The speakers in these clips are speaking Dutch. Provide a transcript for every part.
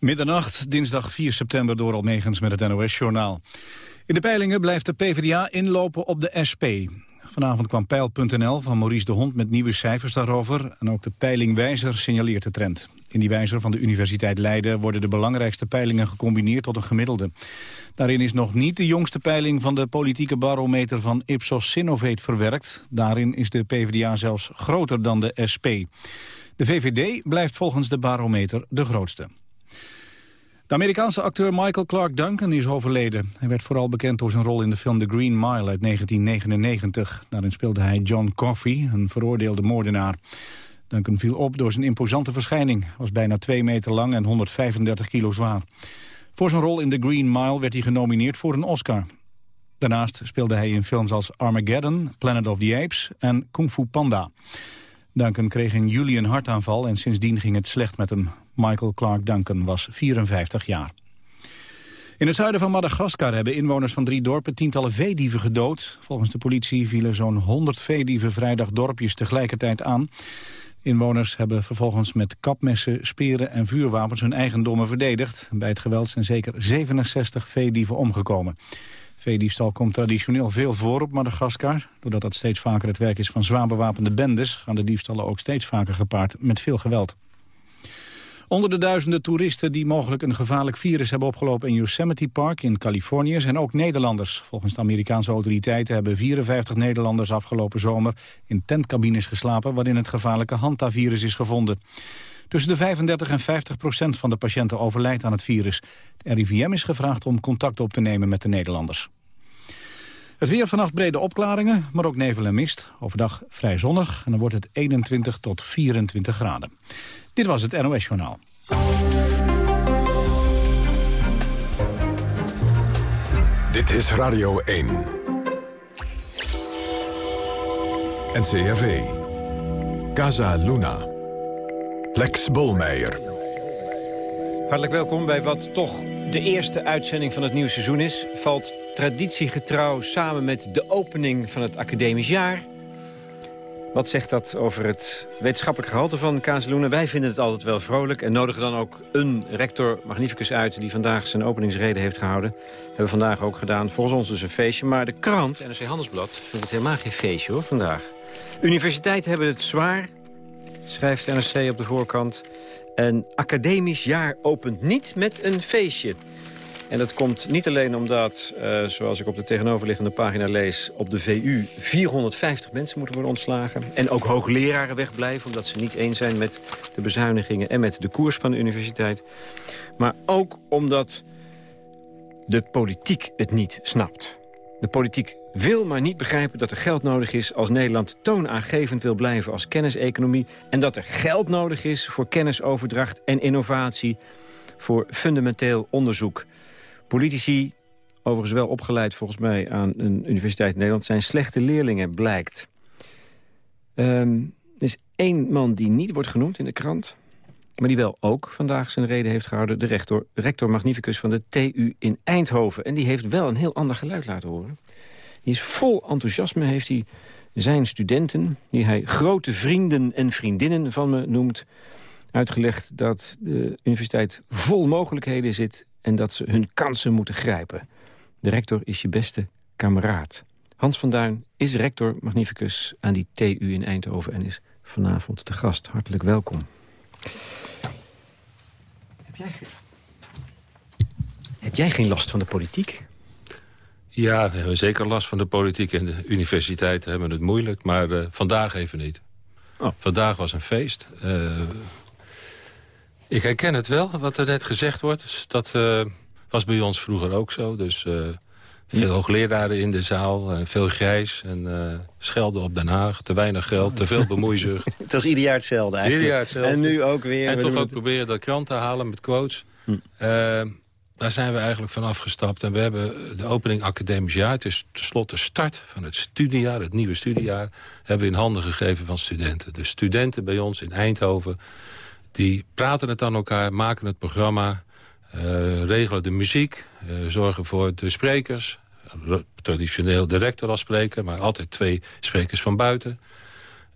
Middernacht, dinsdag 4 september, door Almegens met het NOS-journaal. In de peilingen blijft de PvdA inlopen op de SP. Vanavond kwam Peil.nl van Maurice de Hond met nieuwe cijfers daarover. En ook de peilingwijzer signaleert de trend. In die wijzer van de Universiteit Leiden worden de belangrijkste peilingen gecombineerd tot een gemiddelde. Daarin is nog niet de jongste peiling van de politieke barometer van Ipsos Sinovate verwerkt. Daarin is de PvdA zelfs groter dan de SP. De VVD blijft volgens de barometer de grootste. De Amerikaanse acteur Michael Clark Duncan is overleden. Hij werd vooral bekend door zijn rol in de film The Green Mile uit 1999. Daarin speelde hij John Coffey, een veroordeelde moordenaar. Duncan viel op door zijn imposante verschijning. was bijna 2 meter lang en 135 kilo zwaar. Voor zijn rol in The Green Mile werd hij genomineerd voor een Oscar. Daarnaast speelde hij in films als Armageddon, Planet of the Apes en Kung Fu Panda. Duncan kreeg in juli een hartaanval en sindsdien ging het slecht met hem. Michael Clark Duncan was 54 jaar. In het zuiden van Madagaskar hebben inwoners van drie dorpen tientallen veedieven gedood. Volgens de politie vielen zo'n 100 veedieven vrijdag dorpjes tegelijkertijd aan. Inwoners hebben vervolgens met kapmessen, speren en vuurwapens hun eigendommen verdedigd. Bij het geweld zijn zeker 67 veedieven omgekomen. Veediefstal komt traditioneel veel voor op Madagaskar. Doordat dat steeds vaker het werk is van zwaar bewapende bendes... gaan de diefstallen ook steeds vaker gepaard met veel geweld. Onder de duizenden toeristen die mogelijk een gevaarlijk virus hebben opgelopen in Yosemite Park in Californië zijn ook Nederlanders. Volgens de Amerikaanse autoriteiten hebben 54 Nederlanders afgelopen zomer in tentcabines geslapen waarin het gevaarlijke hantavirus is gevonden. Tussen de 35 en 50 procent van de patiënten overlijdt aan het virus. Het RIVM is gevraagd om contact op te nemen met de Nederlanders. Het weer vannacht brede opklaringen, maar ook nevel en mist. Overdag vrij zonnig en dan wordt het 21 tot 24 graden. Dit was het NOS Journaal. Dit is Radio 1. NCRV. Casa Luna. Lex Bolmeijer. Hartelijk welkom bij wat toch de eerste uitzending van het nieuwe seizoen is. Valt traditiegetrouw samen met de opening van het academisch jaar. Wat zegt dat over het wetenschappelijk gehalte van Kazeloenen? Wij vinden het altijd wel vrolijk en nodigen dan ook een rector magnificus uit... die vandaag zijn openingsrede heeft gehouden. hebben we vandaag ook gedaan. Volgens ons dus een feestje. Maar de krant, NRC Handelsblad, vindt het helemaal geen feestje hoor, vandaag. Universiteiten hebben het zwaar, schrijft NRC op de voorkant. Een academisch jaar opent niet met een feestje. En dat komt niet alleen omdat, uh, zoals ik op de tegenoverliggende pagina lees... op de VU 450 mensen moeten worden ontslagen. En ook hoogleraren wegblijven omdat ze niet eens zijn met de bezuinigingen... en met de koers van de universiteit. Maar ook omdat de politiek het niet snapt. De politiek wil maar niet begrijpen dat er geld nodig is... als Nederland toonaangevend wil blijven als kenniseconomie... en dat er geld nodig is voor kennisoverdracht en innovatie... voor fundamenteel onderzoek. Politici, overigens wel opgeleid volgens mij aan een universiteit in Nederland... zijn slechte leerlingen, blijkt. Um, er is één man die niet wordt genoemd in de krant... maar die wel ook vandaag zijn reden heeft gehouden... de rector, rector magnificus van de TU in Eindhoven. En die heeft wel een heel ander geluid laten horen. Die is vol enthousiasme, heeft hij zijn studenten... die hij grote vrienden en vriendinnen van me noemt... uitgelegd dat de universiteit vol mogelijkheden zit en dat ze hun kansen moeten grijpen. De rector is je beste kameraad. Hans van Duin is rector magnificus aan die TU in Eindhoven... en is vanavond te gast. Hartelijk welkom. Heb jij, Heb jij geen last van de politiek? Ja, we hebben zeker last van de politiek. En de universiteiten hebben het moeilijk, maar uh, vandaag even niet. Oh. Vandaag was een feest. Uh, ik herken het wel, wat er net gezegd wordt. Dus dat uh, was bij ons vroeger ook zo. Dus uh, veel hoogleraren in de zaal, uh, veel grijs en schelden op Den Haag. Te weinig geld, te veel bemoeizucht. het was ieder jaar hetzelfde eigenlijk. Ieder jaar hetzelfde. En nu ook weer. En toch ook proberen dat krant te halen met quotes. Hm. daar zijn we eigenlijk van afgestapt. En we hebben de opening academisch jaar, het is tenslotte start van het studiejaar, het nieuwe studiejaar, hebben we in handen gegeven van studenten. De studenten bij ons in Eindhoven die praten het aan elkaar, maken het programma, uh, regelen de muziek, uh, zorgen voor de sprekers. Traditioneel de rector als spreker, maar altijd twee sprekers van buiten.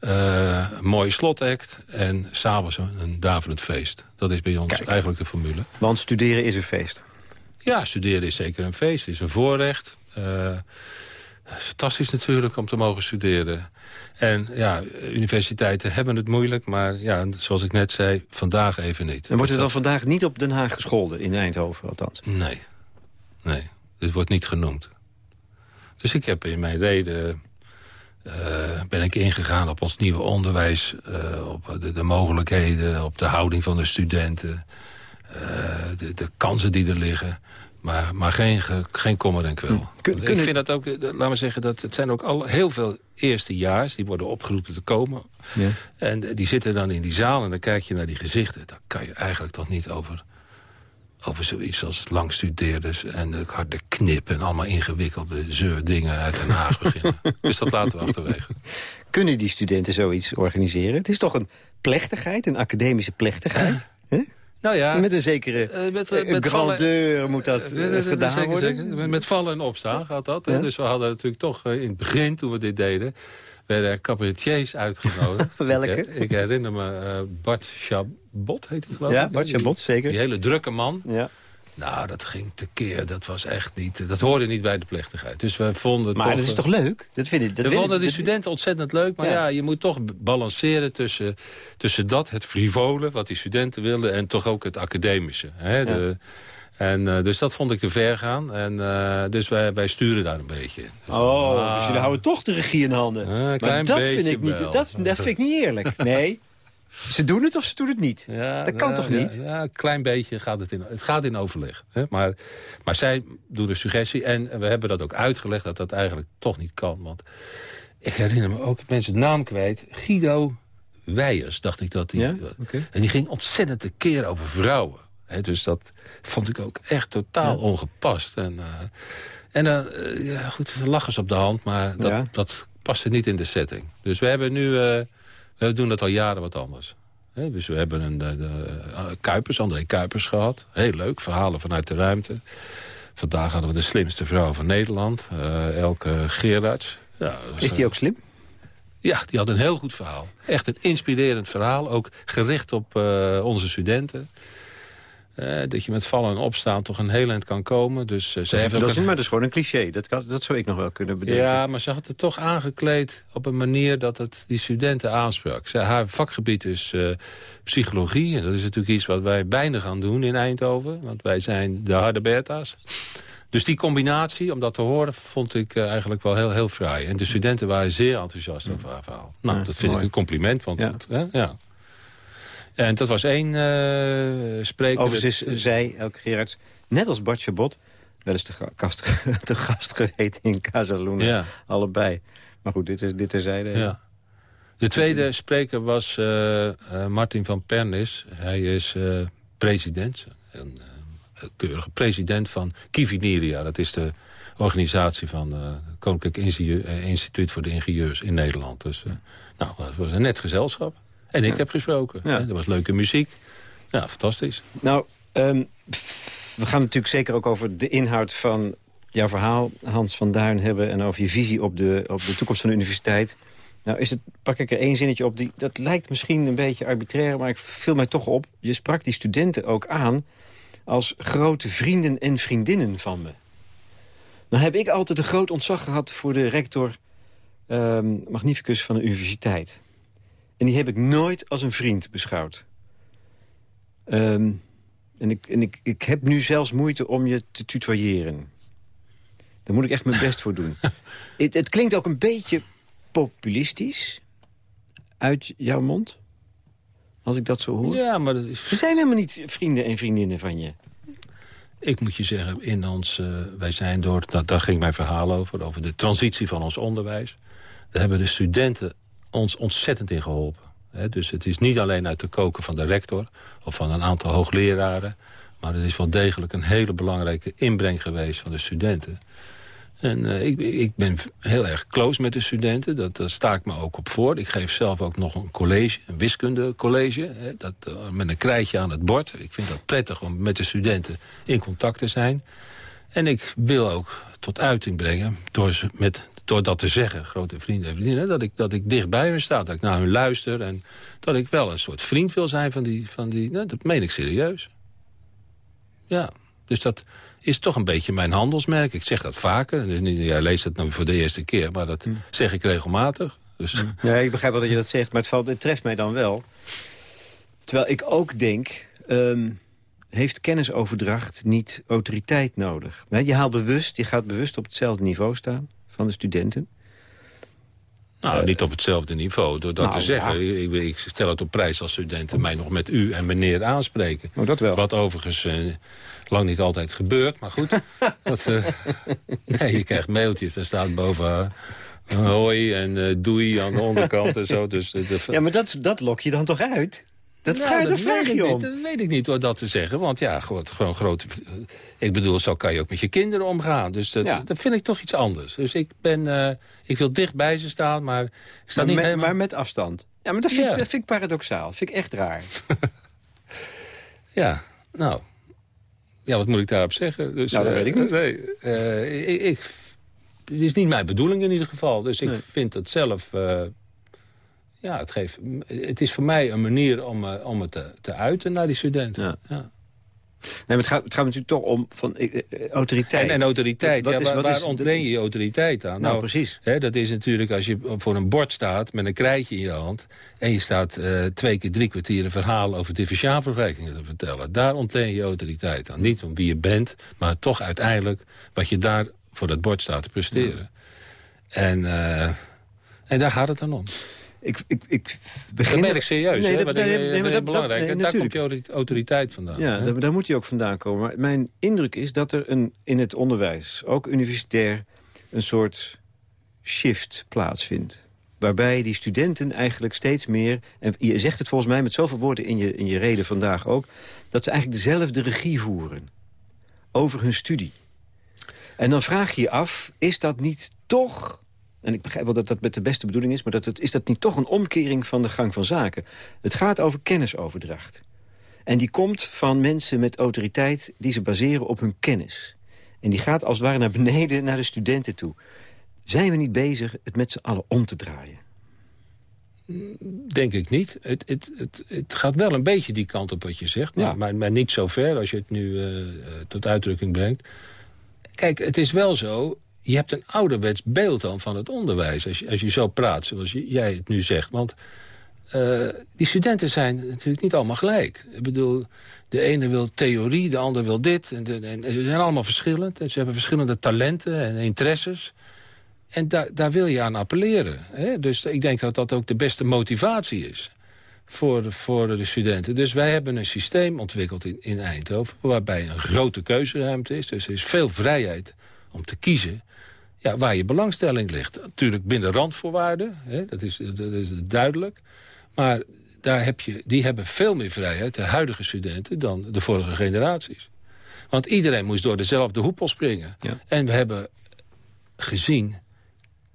Uh, een mooie slotact en s'avonds een, een daverend feest. Dat is bij ons eigenlijk de formule. Want studeren is een feest. Ja, studeren is zeker een feest. Het is een voorrecht. Fantastisch natuurlijk om te mogen studeren. En ja, universiteiten hebben het moeilijk, maar ja, zoals ik net zei, vandaag even niet. En wordt er dan vandaag niet op Den Haag gescholden, in Eindhoven althans? Nee, nee, dit wordt niet genoemd. Dus ik heb in mijn reden uh, ben ik ingegaan op ons nieuwe onderwijs, uh, op de, de, mogelijkheden, op de houding van de studenten, uh, de, de, kansen die er liggen. Maar, maar geen, geen kommer en kwel. Hm. ik vind dat ook, laten we zeggen, dat het zijn ook al heel veel eerstejaars... die worden opgeroepen te komen. Ja. En die zitten dan in die zaal en dan kijk je naar die gezichten. Dan kan je eigenlijk toch niet over, over zoiets als langstudeerders... en de harde knip en allemaal ingewikkelde zeurdingen uit Den Haag beginnen. dus dat laten we achterwege. Kunnen die studenten zoiets organiseren? Het is toch een plechtigheid, een academische plechtigheid? Nou ja, met een zekere uh, met, uh, met grandeur vallen, moet dat uh, gedaan zeker, worden. Zeker. Met vallen en opstaan gaat dat. Ja. Dus we hadden natuurlijk toch in het begin, toen we dit deden... werden er cabaretiers uitgenodigd. Welke? Ik, ik, herinner me Bart Chabot, heet hij geloof ik. Ja, Bart Chabot, zeker. Die hele drukke man. Ja. Nou, dat ging tekeer. Dat was echt niet... Dat hoorde niet bij de plechtigheid. Dus we vonden Maar dat is toch leuk? Dat vind ik, dat we vonden de studenten ontzettend leuk. Maar ja. je moet toch balanceren tussen, tussen dat, het frivole... wat die studenten wilden, en toch ook het academische. Hè? De, en, uh, dus dat vond ik te ver gaan. En, uh, dus wij, wij sturen daar een beetje. Dus oh, ah, dus jullie houden toch de regie in handen. Uh, maar dat vind, ik niet, dat, dat vind ik niet eerlijk. Nee, ze doen het of ze doen het niet? Ja, dat kan toch niet? Ja, een klein beetje gaat het in, het gaat in overleg. Hè? Maar, maar zij doen de suggestie en we hebben dat ook uitgelegd... dat dat eigenlijk toch niet kan. Want ik herinner me ook, mensen het naam kwijt... Guido Weijers, dacht ik dat hij... Ja? En die ging ontzettend te keer over vrouwen. Hè? Dus dat vond ik ook echt totaal ongepast. En, uh, en uh, ja, goed, lachen ze op de hand, maar dat, dat paste niet in de setting. Dus we hebben nu... We doen dat al jaren wat anders. dus we hebben een de, de, uh, Kuipers, André Kuipers gehad. Heel leuk, verhalen vanuit de ruimte. Vandaag hadden we de slimste vrouw van Nederland, uh, Elke Gerards. Ja, Is die ook slim? Ja, die had een heel goed verhaal. Echt een inspirerend verhaal, ook gericht op uh, onze studenten. Uh, dat je met vallen en opstaan toch een heel eind kan komen. Dus, uh, ze dat, heeft dat is, maar dat is gewoon een cliché. Dat, kan, dat zou ik nog wel kunnen bedenken. Ja, maar ze had het toch aangekleed op een manier dat het die studenten aansprak. Ze, haar vakgebied is uh, psychologie. En dat is natuurlijk iets wat wij bijna gaan doen in Eindhoven. Want wij zijn de harde Bertha's. Dus die combinatie, om dat te horen, vond ik eigenlijk wel heel, heel fraai. En de studenten waren zeer enthousiast over haar verhaal. Nou, dat vind ik een compliment. Want ja. Het, ja. En dat was één uh, spreker. Overigens is zij, Elke Gerards, net als Bart Chabot... wel eens te, gast, te gast geweest in Casaluna. Ja. Allebei. Maar goed, dit is, dit terzijde. Ja. De tweede spreker was uh, uh, Martin van Pernis. Hij is president, een keurige president van Kiviniria. Dat is de organisatie van het Koninklijk Instituut voor de Ingenieurs in Nederland. Dus nou, dat was een net gezelschap. En ik heb gesproken. Ja. Er was leuke muziek. Ja, fantastisch. Nou, um, we gaan natuurlijk zeker ook over de inhoud van jouw verhaal, Hans van Duin, hebben... en over je visie op de, op de toekomst van de universiteit. Nou, is het, pak ik er één zinnetje op. Die, dat lijkt misschien een beetje arbitrair, maar ik viel mij toch op. Je sprak die studenten ook aan als grote vrienden en vriendinnen van me. Nou heb ik altijd een groot ontzag gehad voor de rector um, magnificus van de universiteit. En die heb ik nooit als een vriend beschouwd. Ehm, en ik, en ik, ik heb nu zelfs moeite om je te tutoyeren. Daar moet ik echt mijn best voor doen. het, het klinkt ook een beetje populistisch uit jouw mond. Als ik dat zo hoor. Ja, maar... Dat is... We zijn helemaal niet vrienden en vriendinnen van je. Ik moet je zeggen, in ons, uh, wij zijn door, dat, daar ging mijn verhaal over... over de transitie van ons onderwijs. Daar hebben de studenten ons ontzettend in geholpen. dus het is niet alleen uit de koken van de rector of van een aantal hoogleraren... maar het is wel degelijk een hele belangrijke inbreng geweest van de studenten. En uh, ik, ik, ben heel erg close met de studenten. Dat, daar sta ik me ook op voor. Ik geef zelf ook nog een college, een wiskundecollege. Hè, dat, uh, met een krijtje aan het bord. Ik vind dat prettig om met de studenten in contact te zijn. En ik wil ook tot uiting brengen... door ze met door dat te zeggen, grote vrienden en vriendinnen... dat ik, dat ik dichtbij hun sta, dat ik naar hun luister... en dat ik wel een soort vriend wil zijn van die... Van die nou, dat meen ik serieus. Ja, dus dat is toch een beetje mijn handelsmerk. Ik zeg dat vaker. Jij leest het nou voor de eerste keer, maar dat hm. zeg ik regelmatig. Dus... Hm. Ja, ik begrijp wel dat je dat zegt, maar het, valt, het treft mij dan wel. Terwijl ik ook denk... Ehm, heeft kennisoverdracht niet autoriteit nodig? Je haalt bewust, je gaat bewust op hetzelfde niveau staan van de studenten. Nou, niet op hetzelfde niveau. Door dat nou, te zeggen, ik, ik, stel het op prijs als studenten mij nog met u en meneer aanspreken. Oh, dat wel. Wat overigens eh, lang niet altijd gebeurt, maar goed. dat, uh, nee, je krijgt mailtjes, daar staat boven hoi en doei aan de onderkant en zo. Dus, ja, maar dat, dat lok je dan toch uit? Dat, nou, dat vraag je om. Niet, dat weet ik niet door dat te zeggen. Want ja, gewoon, gewoon groot. Ik bedoel, zo kan je ook met je kinderen omgaan. Dus dat, dat vind ik toch iets anders. Dus ik ben, uh, ik wil dicht bij ze staan, maar ik sta maar niet met, helemaal... Maar met afstand. Ja, maar dat vind, ik, dat vind ik paradoxaal. Dat vind ik echt raar. ja, nou. Ja, wat moet ik daarop zeggen? Dus, nou, dat weet ik niet. Nee, uh, ik, ik, het is niet mijn bedoeling in ieder geval. Dus ik vind het zelf... Ja, het, geeft, het is voor mij een manier om, uh, om het te, te uiten naar die studenten. Ja. ja. Nee, maar het gaat, het gaat natuurlijk toch om van, uh, autoriteit. En, en autoriteit, wat ja, waar, waar ontleen je je autoriteit aan? Nou, nou precies. Hè, dat is natuurlijk als je voor een bord staat met een krijtje in je hand... en je staat uh, twee keer drie kwartier een verhaal over differentiaalvergelijkingen te vertellen. Daar ontleen je autoriteit aan. Niet om wie je bent, maar toch uiteindelijk wat je daar voor dat bord staat te presteren. Ja. En, en daar gaat het dan om. Ik, ik, ik begin... Dat ben ik serieus, nee, hè? Dat, nee, nee, dat, is belangrijk. Dat, daar komt je autoriteit vandaan. Ja, daar, daar, moet hij ook vandaan komen. Maar mijn indruk is dat er een, in het onderwijs, ook universitair... een soort shift plaatsvindt. Waarbij die studenten eigenlijk steeds meer... en je zegt het volgens mij met zoveel woorden in je, in je reden vandaag ook... dat ze eigenlijk dezelfde regie voeren over hun studie. En dan vraag je je af, is dat niet toch en ik begrijp wel dat dat met de beste bedoeling is... maar dat het, is dat niet toch een omkering van de gang van zaken? Het gaat over kennisoverdracht. En die komt van mensen met autoriteit die ze baseren op hun kennis. En die gaat als het ware naar beneden, naar de studenten toe. Zijn we niet bezig het met z'n allen om te draaien? Denk ik niet. Het, het, het, het, gaat wel een beetje die kant op wat je zegt. Maar, maar, maar niet zo ver als je het nu uh, tot uitdrukking brengt. Kijk, het is wel zo je hebt een ouderwets beeld dan van het onderwijs... als je, als je zo praat zoals jij het nu zegt. Want uh, die studenten zijn natuurlijk niet allemaal gelijk. Ik bedoel, de ene wil theorie, de ander wil dit. En, en ze zijn allemaal verschillend. En ze hebben verschillende talenten en interesses. En da daar wil je aan appelleren. Hè? Dus ik denk dat dat ook de beste motivatie is voor de, voor de studenten. Dus wij hebben een systeem ontwikkeld in, in Eindhoven... waarbij een grote keuzeruimte is. Dus er is veel vrijheid om te kiezen ja, waar je belangstelling ligt. Natuurlijk binnen randvoorwaarden, hè, dat, is, dat is duidelijk. Maar daar heb je, die hebben veel meer vrijheid, de huidige studenten... dan de vorige generaties. Want iedereen moest door dezelfde hoepel springen. Ja. En we hebben gezien,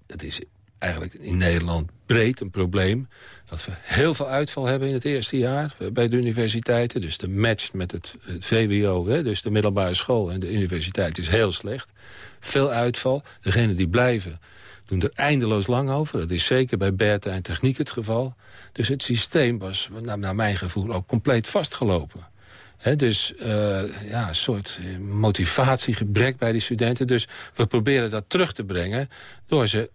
dat is eigenlijk in Nederland breed een probleem... dat we heel veel uitval hebben in het eerste jaar bij de universiteiten. Dus de match met het, VWO, hè, dus de middelbare school en de universiteit is heel slecht veel uitval. Degenen die blijven doen er eindeloos lang over. Dat is zeker bij Bertha en Techniek het geval. Dus het systeem was, naar, mijn gevoel, ook compleet vastgelopen. dus uh, ja, een soort motivatiegebrek bij die studenten. Dus we proberen dat terug te brengen... door ze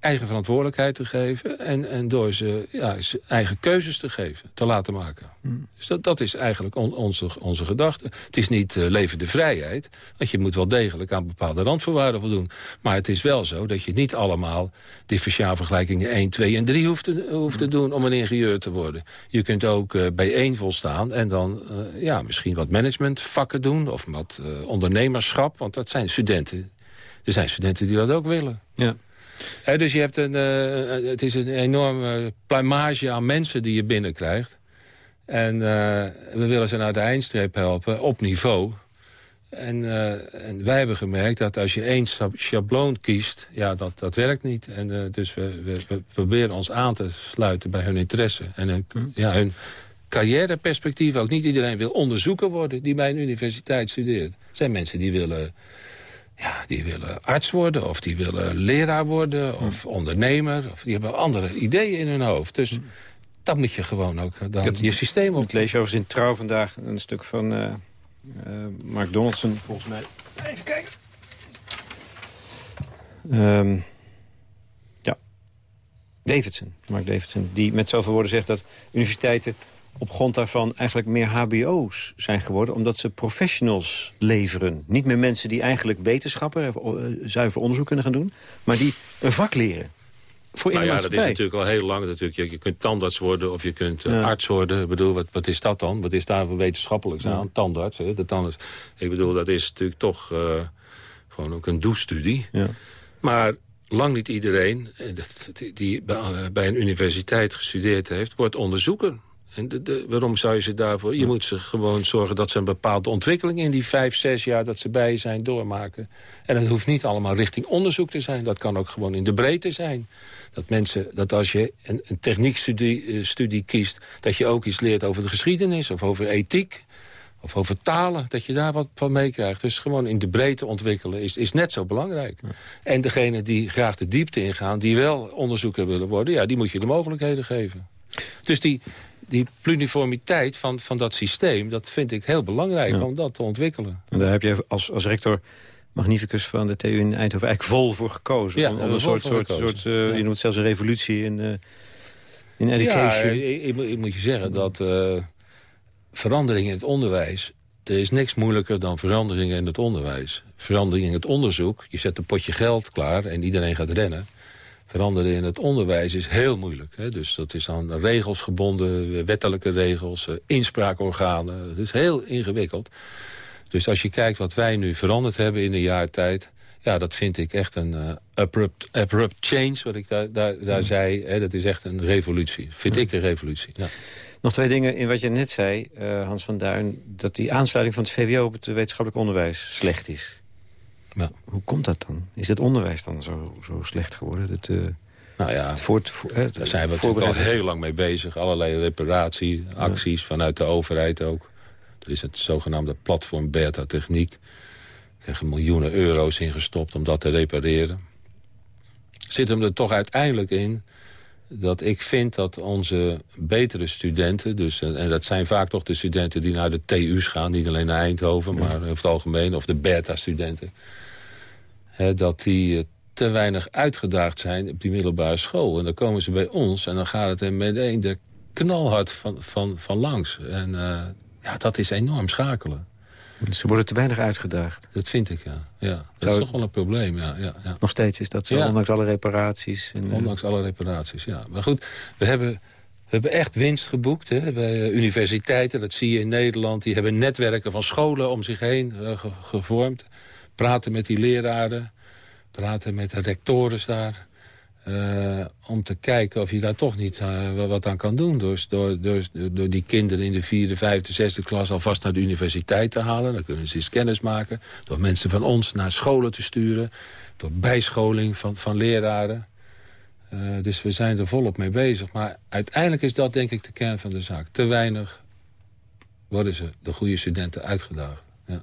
eigen verantwoordelijkheid te geven... en, en door ze ja, eigen keuzes te geven, te laten maken. Hmm. Dus dat, dat is eigenlijk onze, onze gedachte. Het is niet uh, levende vrijheid, want je moet wel degelijk aan bepaalde randvoorwaarden voldoen. Maar het is wel zo dat je niet allemaal differentiaalvergelijkingen 1, 2 en 3 hoeft te, hoeft te hmm. doen om een ingenieur te worden. Je kunt ook uh, bij één volstaan en dan uh, ja, misschien wat managementvakken doen... of wat ondernemerschap, want dat zijn studenten. Er zijn studenten die dat ook willen. Ja dus je hebt een, uh, het is een enorme pluimage aan mensen die je binnenkrijgt. En uh, we willen ze naar de eindstreep helpen, op niveau. En, uh, en, wij hebben gemerkt dat als je één schabloon kiest, ja, dat, dat werkt niet. En dus we, we, we, proberen ons aan te sluiten bij hun interesse. En hun, hm. ja, hun carrièreperspectief ook. Niet iedereen wil onderzoeker worden die bij een universiteit studeert. Er zijn mensen die willen ja, die willen arts worden of die willen leraar worden of ondernemer. Of die hebben andere ideeën in hun hoofd. Dus dat moet je gewoon ook dan je systeem op. Ik lees overigens in Trouw vandaag een stuk van uh, Mark Donaldson, volgens mij. Even kijken. Um, ja, Davidson, Mark Davidson, die met zoveel woorden zegt dat universiteiten op grond daarvan eigenlijk meer hbo's zijn geworden... omdat ze professionals leveren. Niet meer mensen die eigenlijk wetenschappen, eh, zuiver onderzoek kunnen gaan doen... maar die een vak leren. Voor nou ja, dat is natuurlijk al heel lang. Natuurlijk. Je, je kunt tandarts worden of je kunt uh, arts worden. Ik bedoel, wat, wat is dat dan? Wat is daar voor wetenschappelijk aan? Tandarts, hè? De tandarts. Ik bedoel, dat is natuurlijk toch uh, gewoon ook een doelstudie. Ja. Maar lang niet iedereen die bij een universiteit gestudeerd heeft... wordt onderzoeker. En de, waarom zou je ze daarvoor... Je moet ze gewoon zorgen dat ze een bepaalde ontwikkeling... in die vijf, zes jaar dat ze bij je zijn doormaken. En het hoeft niet allemaal richting onderzoek te zijn. Dat kan ook gewoon in de breedte zijn. Dat mensen, dat als je een, een techniekstudie uh, studie kiest... dat je ook iets leert over de geschiedenis of over ethiek of over talen, dat je daar wat van meekrijgt. Dus gewoon in de breedte ontwikkelen is, is net zo belangrijk. En degene die graag de diepte ingaan, die wel onderzoeker willen worden... ja, die moet je de mogelijkheden geven. Dus die, die pluriformiteit van, van dat systeem, dat vind ik heel belangrijk om dat te ontwikkelen. En daar heb je als, als rector magnificus van de TU in Eindhoven eigenlijk vol voor gekozen. Ja, om, een soort, soort, soort uh, je noemt zelfs een revolutie in, uh, in education. Ja, ik, ik, moet je zeggen dat uh, verandering in het onderwijs... er is niks moeilijker dan veranderingen in het onderwijs. Verandering in het onderzoek, je zet een potje geld klaar en iedereen gaat rennen veranderen in het onderwijs is heel moeilijk. Hè? Dus dat is aan regels gebonden, wettelijke regels, eh, inspraakorganen. Het is heel ingewikkeld. Dus als je kijkt wat wij nu veranderd hebben in een jaar tijd... ja, dat vind ik echt een uh, abrupt, abrupt change, wat ik daar, daar, daar zei. Hè? Dat is echt een revolutie. Vind ik een revolutie, ja. Nog twee dingen in wat je net zei, uh, Hans van Duin... dat die aansluiting van het VWO op het wetenschappelijk onderwijs slecht is. Ja. Hoe komt dat dan? Is het onderwijs dan zo, zo slecht geworden? Het, uh, nou ja, het voort, het, daar zijn we natuurlijk al heel lang mee bezig. Allerlei reparatieacties vanuit de overheid ook. Er is het zogenaamde platform Beta Techniek. Er krijgen miljoenen euro's ingestopt om dat te repareren. Zit hem er toch uiteindelijk in dat ik vind dat onze betere studenten... Dus, en dat zijn vaak toch de studenten die naar de TU's gaan... niet alleen naar Eindhoven, maar over het algemeen... of de beta-studenten dat die eh, te weinig uitgedaagd zijn op die middelbare school. En dan komen ze bij ons en dan gaat het er meteen de knalhard van, van, van langs. En uh, ja, dat is enorm schakelen. Ze worden te weinig uitgedaagd. Dat vind ik, ja. ja dat is toch wel een probleem, ja, ja, ja. Nog steeds is dat zo, ondanks alle reparaties. En, eh, ondanks alle reparaties, ja. Maar goed, we hebben, we hebben echt winst geboekt. Hè. Wij, universiteiten, dat zie je in Nederland... die hebben netwerken van scholen om zich heen gevormd praten met die leraren, praten met de rectoren daar... Uh, om te kijken of je daar toch niet uh, wat aan kan doen. Door, door, door, door die kinderen in de vierde, vijfde, zesde klas alvast naar de universiteit te halen. Dan kunnen ze eens kennis maken. Door mensen van ons naar scholen te sturen. Door bijscholing van, van leraren. Uh, dus we zijn er volop mee bezig. Maar uiteindelijk is dat denk ik de kern van de zaak. Te weinig worden ze, de goede studenten, uitgedaagd. Ja.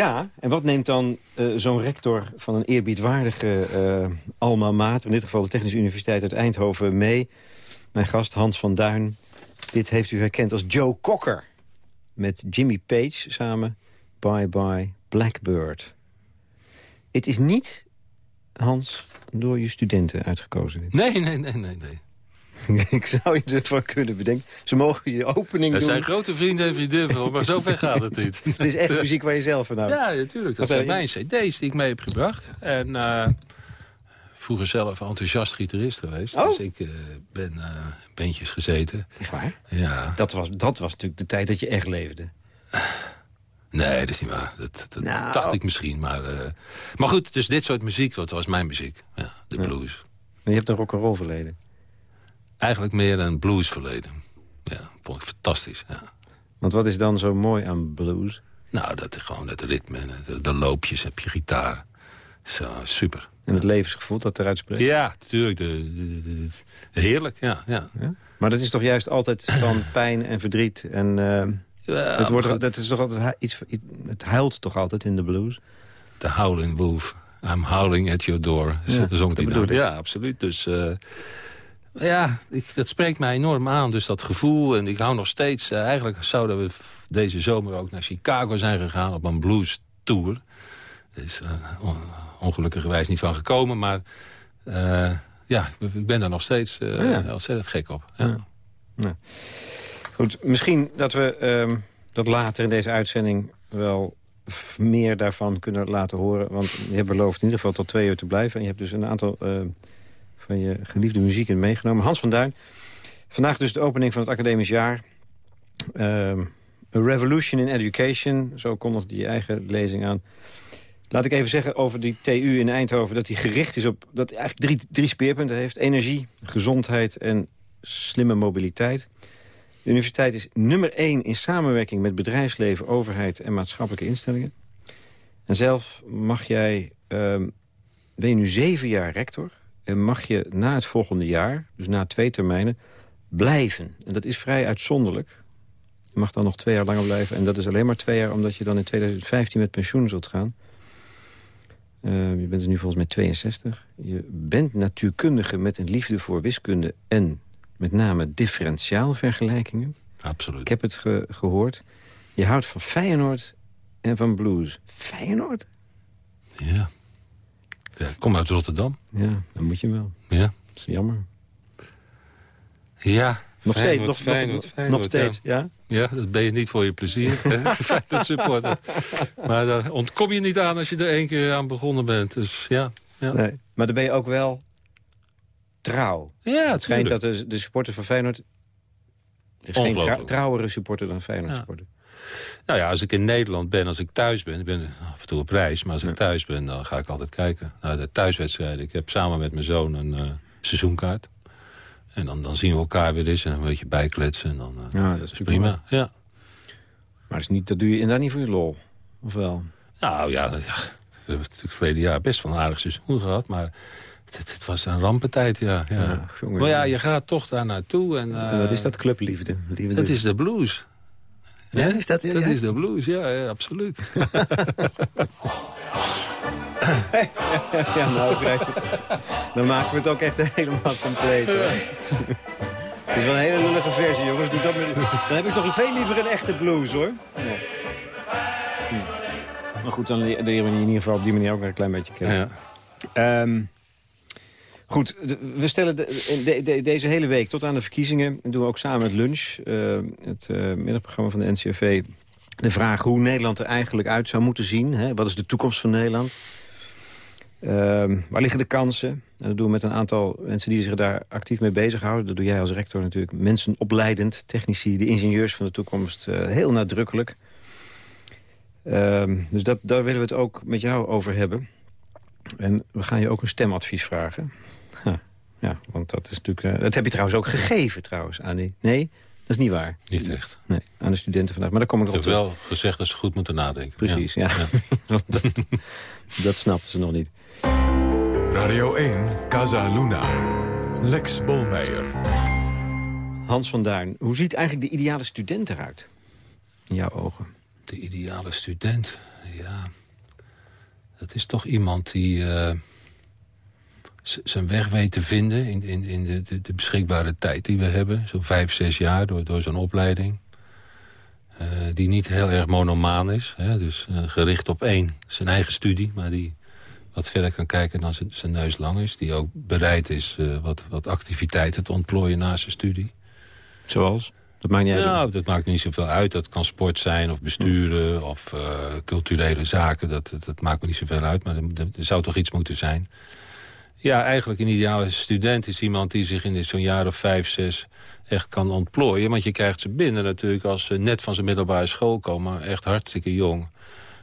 Ja, en wat neemt dan uh, zo'n rector van een eerbiedwaardige uh, alma mater... in dit geval de Technische Universiteit uit Eindhoven mee? Mijn gast Hans van Duin. Dit heeft u herkend als Joe Cocker. Met Jimmy Page samen. Bye Bye Blackbird. Het is niet, Hans, door je studenten uitgekozen. Nee, nee, nee, nee, nee. ik zou je ervan kunnen bedenken. Ze mogen je opening dat doen. zijn grote vrienden en vriendinnen maar zover gaat het niet. het is echt muziek waar je zelf van houdt. Ja, natuurlijk. Dat zijn mijn cd's die ik mee heb gebracht. En uh, vroeger zelf enthousiast gitarist geweest. Oh. Dus ik uh, ben uh, bandjes gezeten. Echt waar? Ja. Dat was, dat was natuurlijk de tijd dat je echt leefde. Nee, dat is niet waar. Dat, dat nou. dacht ik misschien. Maar, maar goed, dus dit soort muziek, dat was mijn muziek. Ja, de blues. Ja. En je hebt een rock'n'roll verleden. Eigenlijk meer een blues verleden. Ja, vond ik fantastisch. Ja. Want wat is dan zo mooi aan blues? Nou, dat is gewoon het ritme, de, de loopjes, heb je gitaar. Zo, super. En het levensgevoel dat eruit spreekt? Ja, natuurlijk. De, de, de, heerlijk, ja, ja, ja. Maar dat is toch juist altijd van pijn en verdriet. En, uh, ja, het, wordt, dat is toch altijd iets, het huilt toch altijd in de blues? The howling wolf. I'm howling at your door. Ja, zong die dan. Ja, absoluut. Dus... Uh, ja, ik, dat spreekt mij enorm aan. Dus dat gevoel. En ik hou nog steeds... Uh, eigenlijk zouden we deze zomer ook naar Chicago zijn gegaan... op een blues tour. Is uh, on, ongelukkigerwijs niet van gekomen. Maar uh, ja, ik ben daar nog steeds ja. ontzettend gek op. Ja. Ja. Goed, misschien dat we um, dat later in deze uitzending... wel meer daarvan kunnen laten horen. Want je hebt beloofd in ieder geval tot twee uur te blijven. En je hebt dus een aantal van je geliefde muziek in meegenomen. Hans van Duin, vandaag dus de opening van het academisch jaar. Uh, A Revolution in Education, zo kondigde je eigen lezing aan. Laat ik even zeggen over die TU in Eindhoven... dat die gericht is op dat eigenlijk drie, drie speerpunten heeft. Energie, gezondheid en slimme mobiliteit. De universiteit is nummer één in samenwerking met bedrijfsleven, overheid en maatschappelijke instellingen. En zelf mag jij, uh, ben je nu zeven jaar rector mag je na het volgende jaar, dus na twee termijnen, blijven. En dat is vrij uitzonderlijk. Je mag dan nog twee jaar langer blijven. En dat is alleen maar twee jaar omdat je dan in 2015 met pensioen zult gaan. Uh, je bent er nu volgens mij 62. Je bent natuurkundige met een liefde voor wiskunde... en met name differentiaalvergelijkingen. Absoluut. Ik heb het ge gehoord. Je houdt van Feyenoord en van blues. Feyenoord? Ja. Kom uit Rotterdam. Ja, dan moet je wel. Ja. Dat is jammer. Ja. Nog steeds, nog, nog, steeds, ja. ja? Dat ben je niet voor je plezier. Feyenoord supporter. Maar daar ontkom je niet aan als je er één keer aan begonnen bent. Dus ja. ja. Nee, maar dan ben je ook wel trouw. Ja, het schijnt dat de, de supporter van Feyenoord... Er is geen trouwere supporter dan Feyenoord Ja. supporter. Nou ja, als ik in Nederland ben, als ik thuis ben... ik ben af en toe op reis, maar als ik thuis ben... dan ga ik altijd kijken naar de thuiswedstrijden. Ik heb samen met mijn zoon een eh, seizoenkaart. En dan, dan zien we elkaar weer eens en een beetje bijkletsen. En dan, eh, Ja, dat is prima. Ja. Maar dat, is niet, dat doe je inderdaad niet voor je lol. Of wel? Nou ja, ja, we hebben natuurlijk verleden jaar best wel een aardig seizoen gehad. Maar het, het was een rampentijd, ja. ja. Maar ja, je gaat toch daar naartoe. En, eh, En wat is dat clubliefde? Liefde. Dat is de blues. Ja, is dat- Dat ja? is de blues, ja, ja absoluut. Ja, nou, kijk. Dan maken we het ook echt helemaal compleet. hoor. Het is wel een hele lullige versie, jongens. Doe dat maar. Dan heb ik toch veel liever een echte blues, hoor. Ja. Hm. Maar goed, dan leer leer je in ieder geval op die manier ook weer een klein beetje kennen. ja. Ehm, goed, we stellen de- de- de- deze hele week tot aan de verkiezingen... en doen we ook samen met Lunch, eh, het eh, middagprogramma van de NCRV... de vraag hoe Nederland er eigenlijk uit zou moeten zien. Hè? Wat is de toekomst van Nederland? Ehm, waar liggen de kansen? En dat doen we met een aantal mensen die zich daar actief mee bezighouden. Dat doe jij als rector natuurlijk. Mensen opleidend, technici, de ingenieurs van de toekomst. eh, heel nadrukkelijk. Ehm, dus dat, daar willen we het ook met jou over hebben. En we gaan je ook een stemadvies vragen. Ja, want dat is natuurlijk... eh, dat heb je trouwens ook gegeven trouwens aan die... Nee, dat is niet waar. Niet echt. Nee, aan de studenten vandaag. Maar daar kom ik heb op terug. wel gezegd dat ze goed moeten nadenken. Precies, ja. dat, dat snapten ze nog niet. Radio 1, Casa Luna. Lex Bolmeijer. Hans van Duin, hoe ziet eigenlijk de ideale student eruit? In jouw ogen. De ideale student, ja... Dat is toch iemand die zijn weg weet te vinden in, in, in de, de, de, beschikbare tijd die we hebben. Zo'n vijf, zes jaar door, door zo'n opleiding. Uh, die niet heel erg monomaan is. Hè? Dus uh, gericht op één, zijn eigen studie. Maar die wat verder kan kijken dan zijn neus lang is. Die ook bereid is uh, wat, wat activiteiten te ontplooien naast zijn studie. Zoals? Dat maakt niet uit. Nou, dat maakt niet zoveel uit. Dat kan sport zijn of besturen of culturele zaken. Dat, dat, maakt me niet zoveel uit. Maar er, er zou toch iets moeten zijn. Ja, eigenlijk een ideale student is iemand die zich in zo'n jaar of vijf, zes echt kan ontplooien. Want je krijgt ze binnen natuurlijk als ze net van zijn middelbare school komen. Echt hartstikke jong.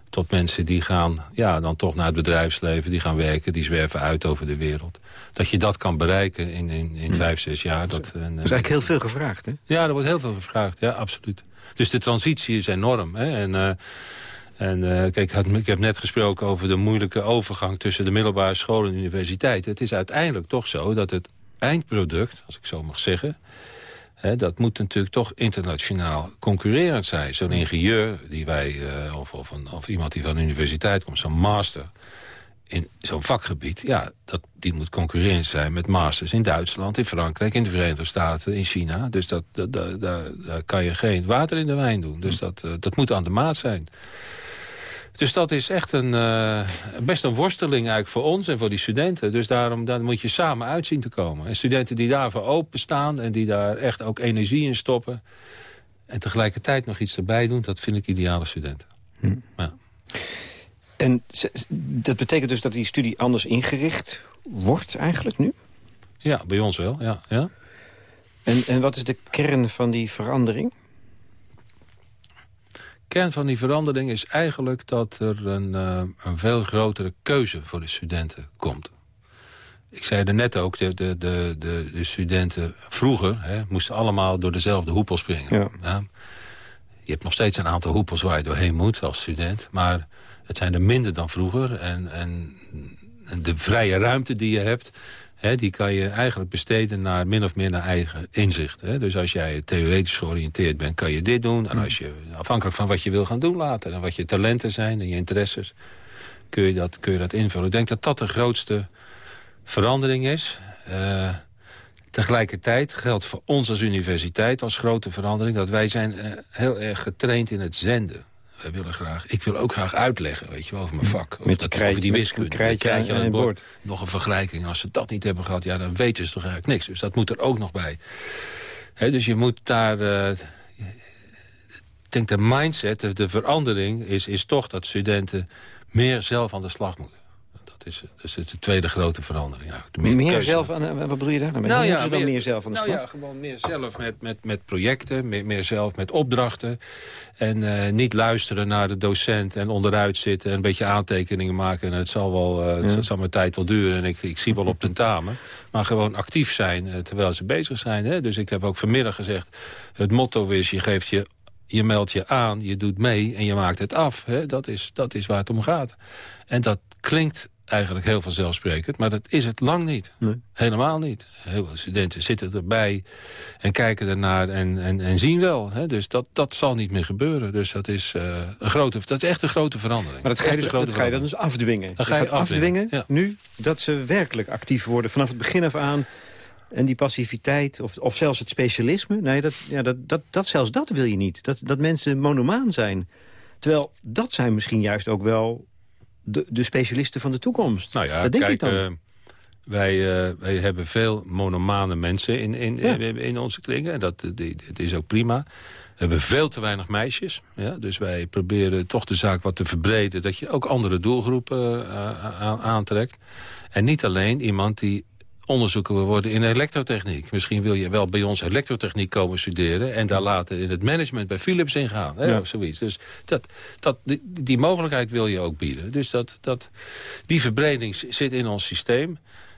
Tot mensen die gaan ja, dan toch naar het bedrijfsleven, die gaan werken, die zwerven uit over de wereld. Dat je dat kan bereiken in, in, in hmm. vijf, zes jaar. Dat, en, dat is eigenlijk heel veel gevraagd, hè? Ja, er wordt heel veel gevraagd, ja, absoluut. Dus de transitie is enorm. Hè? En, uh, en uh, kijk, ik heb net gesproken over de moeilijke overgang... tussen de middelbare school en de universiteit. Het is uiteindelijk toch zo dat het eindproduct, als ik zo mag zeggen... Hè, dat moet natuurlijk toch internationaal concurrerend zijn. Zo'n ingenieur die wij, uh, of, of, een, of, iemand die van de universiteit komt, zo'n master in zo'n vakgebied, ja, dat, die moet concurrerend zijn met masters in Duitsland, in Frankrijk, in de Verenigde Staten, in China. Dus dat, dat, daar, daar kan je geen water in de wijn doen. Dus hm. dat, uh, dat moet aan de maat zijn. Dus dat is echt een, uh, best een worsteling eigenlijk voor ons en voor die studenten. Dus daarom dan moet je samen uitzien te komen. En studenten die daarvoor openstaan en die daar echt ook energie in stoppen... en tegelijkertijd nog iets erbij doen, dat vind ik ideale studenten. Hm. Ja. En dat betekent dus dat die studie anders ingericht wordt eigenlijk nu? Ja, bij ons wel, ja. ja. En, en wat is de kern van die verandering? Kern van die verandering is eigenlijk dat er een, uh, een veel grotere keuze voor de studenten komt. Ik zei er net ook, de, de, de, de, studenten vroeger hè, moesten allemaal door dezelfde hoepel springen. Ja. Je hebt nog steeds een aantal hoepels waar je doorheen moet als student. Maar het zijn er minder dan vroeger. En, en de vrije ruimte die je hebt die kan je eigenlijk besteden naar min of meer naar eigen inzicht. Dus als jij theoretisch georiënteerd bent, kan je dit doen. En als je, afhankelijk van wat je wil gaan doen later... en wat je talenten zijn en je interesses, kun je dat, kun je dat invullen. Ik denk dat dat de grootste verandering is. Uh, tegelijkertijd geldt voor ons als universiteit als grote verandering... dat wij zijn uh, heel erg getraind in het zenden wij willen graag, ik wil ook graag uitleggen, weet je wel, over mijn vak. Over, met dat, krijt, over die wiskunde. Met krijtje aan het bord. Nog een vergelijking. En als ze dat niet hebben gehad, ja, dan weten ze toch eigenlijk niks. Dus dat moet er ook nog bij. dus je moet daar... Uh, ik denk de mindset, de, verandering, is, is toch dat studenten meer zelf aan de slag moeten is, dat is de tweede grote verandering. Meer, meer zelf aan, wat bedoel je daar? Nou, ja, meer, meer zelf aan de nou slag? ja, gewoon meer zelf met, met, met projecten, meer, meer zelf met opdrachten. En uh, niet luisteren naar de docent en onderuit zitten... en een beetje aantekeningen maken. En het zal, wel, uh, het zal mijn tijd wel duren en ik, ik zie wel op tentamen. Maar gewoon actief zijn uh, terwijl ze bezig zijn. Hè? Dus ik heb ook vanmiddag gezegd... het motto is, je geeft je je meldt je aan, je doet mee en je maakt het af. Hè? Dat, is, dat is waar het om gaat. En dat klinkt eigenlijk heel vanzelfsprekend. Maar dat is het lang niet. Helemaal niet. Heel veel studenten zitten erbij en kijken ernaar en, en, en zien wel. Hè? Dus dat, dat zal niet meer gebeuren. Dus dat is, uh, een grote, dat is echt een grote verandering. Maar dat ga je, dus, dat ga je dan dus afdwingen? Dan ga je, afdwingen, nu dat ze werkelijk actief worden vanaf het begin af aan... En die passiviteit, of, of zelfs het specialisme... nee, dat, ja, dat, dat, dat, zelfs dat wil je niet. Dat, dat mensen monomaan zijn. Terwijl dat zijn misschien juist ook wel de, de specialisten van de toekomst. Nou ja, dat denk kijk, ik dan. Uh, wij, uh, wij hebben veel monomane mensen in, in, in, in, onze kringen. En dat, die, dat is ook prima. We hebben veel te weinig meisjes. Ja? Dus wij proberen toch de zaak wat te verbreden... dat je ook andere doelgroepen uh, aantrekt. En niet alleen iemand die onderzoeken we worden in elektrotechniek. Misschien wil je wel bij ons elektrotechniek komen studeren... en daar later in het management bij Philips ingaan. Hè, of zoiets. Dus dat, dat, die, die, mogelijkheid wil je ook bieden. Dus dat, dat, die verbreding zit in ons systeem.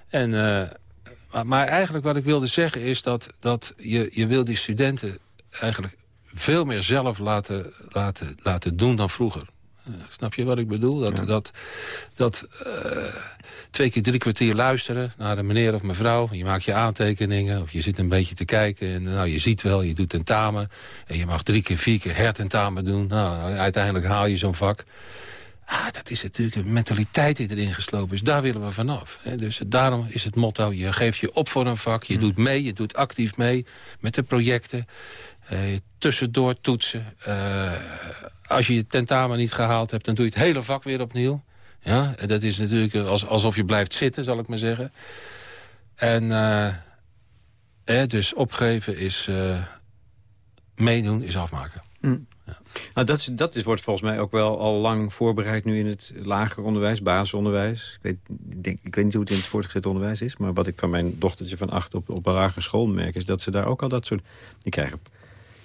En, uh, maar eigenlijk wat ik wilde zeggen is dat, dat je, je wil die studenten eigenlijk veel meer zelf laten, laten, laten doen dan vroeger. Uh, snap je wat ik bedoel? Dat, dat, dat uh, twee keer drie kwartier luisteren naar een meneer of mevrouw. Je maakt je aantekeningen of je zit een beetje te kijken. En nou, je ziet wel, je doet tentamen. En je mag drie keer, vier keer hertentamen doen. Nou, uiteindelijk haal je zo'n vak. Ah, dat is natuurlijk een mentaliteit die erin geslopen is. Daar willen we vanaf. Hè. Dus daarom is het motto, je geeft je op voor een vak. Je mm. doet mee, je doet actief mee met de projecten. Uh, tussendoor toetsen. Uh, als je je tentamen niet gehaald hebt, dan doe je het hele vak weer opnieuw. Ja, en dat is natuurlijk alsof je blijft zitten, zal ik maar zeggen. En uh, dus opgeven is... meedoen is afmaken. Mm. Nou, dat, dat is, wordt volgens mij ook wel al lang voorbereid nu in het lager onderwijs, basisonderwijs. Ik weet, denk, ik weet niet hoe het in het voortgezet onderwijs is... maar wat ik van mijn dochtertje van acht op, op een lagere school merk... is dat ze daar ook al dat soort... Die krijgen,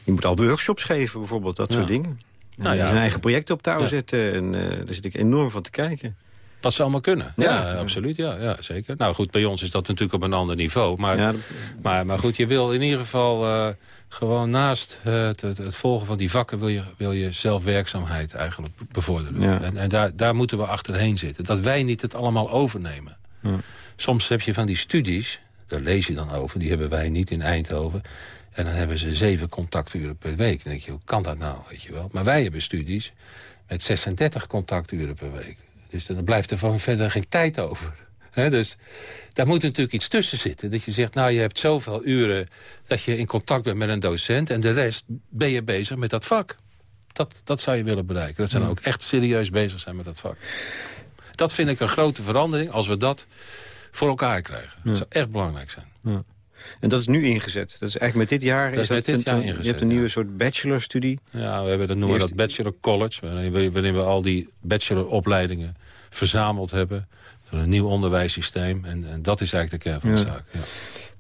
je moet al workshops geven bijvoorbeeld, dat soort dingen. Nou, ja, zijn eigen projecten op touw zetten en uh, daar zit ik enorm van te kijken. Wat ze allemaal kunnen. Ja, absoluut. Ja, ja, zeker. Nou goed, bij ons is dat natuurlijk op een ander niveau. Maar, maar, maar goed, je wil in ieder geval... Uh, gewoon naast het, het, het, volgen van die vakken wil je, wil je zelfwerkzaamheid eigenlijk bevorderen. En, en daar, daar moeten we achterheen zitten. Dat wij niet het allemaal overnemen. Soms heb je van die studies, daar lees je dan over, die hebben wij niet in Eindhoven. En dan hebben ze zeven contacturen per week. Dan denk je, hoe kan dat nou, weet je wel. Maar wij hebben studies met 36 contacturen per week. Dus dan blijft er van verder geen tijd over dus daar moet natuurlijk iets tussen zitten. Dat je zegt, nou, je hebt zoveel uren dat je in contact bent met een docent... en de rest ben je bezig met dat vak. Dat, dat zou je willen bereiken. Dat ze dan ook echt serieus bezig zijn met dat vak. Dat vind ik een grote verandering als we dat voor elkaar krijgen. Dat zou echt belangrijk zijn. Ja. En dat is nu ingezet. Dat is eigenlijk met dit jaar. Dat is, met dit jaar ingezet. Je hebt een nieuwe soort bachelorstudie. Ja, we hebben dat noemen we dat bachelor college. Waarin we, waarin we al die bacheloropleidingen verzameld hebben een nieuw onderwijssysteem. En, en dat is eigenlijk de kern van de zaak. Ja.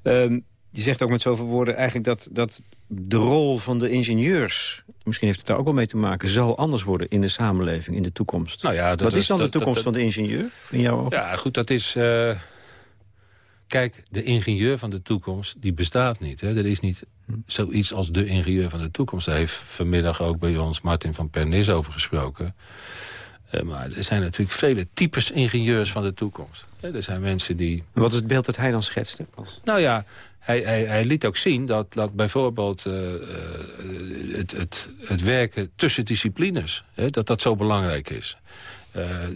Ehm, je zegt ook met zoveel woorden eigenlijk dat, dat de rol van de ingenieurs... misschien heeft het daar ook wel mee te maken... zal anders worden in de samenleving in de toekomst. Nou ja, dat Wat is dan de toekomst van de ingenieur in jouw Ja, goed, dat is... Uh, kijk, de ingenieur van de toekomst, die bestaat niet. Hè? Er is niet zoiets als de ingenieur van de toekomst. Daar heeft vanmiddag ook bij ons Martin van Pernis over gesproken. Eh, maar er zijn natuurlijk vele types ingenieurs van de toekomst. er zijn mensen die... Wat is het beeld dat hij dan schetste? Nou ja, hij, hij, hij, liet ook zien dat, dat bijvoorbeeld uh, het, het, het werken tussen disciplines... Hè, dat dat zo belangrijk is.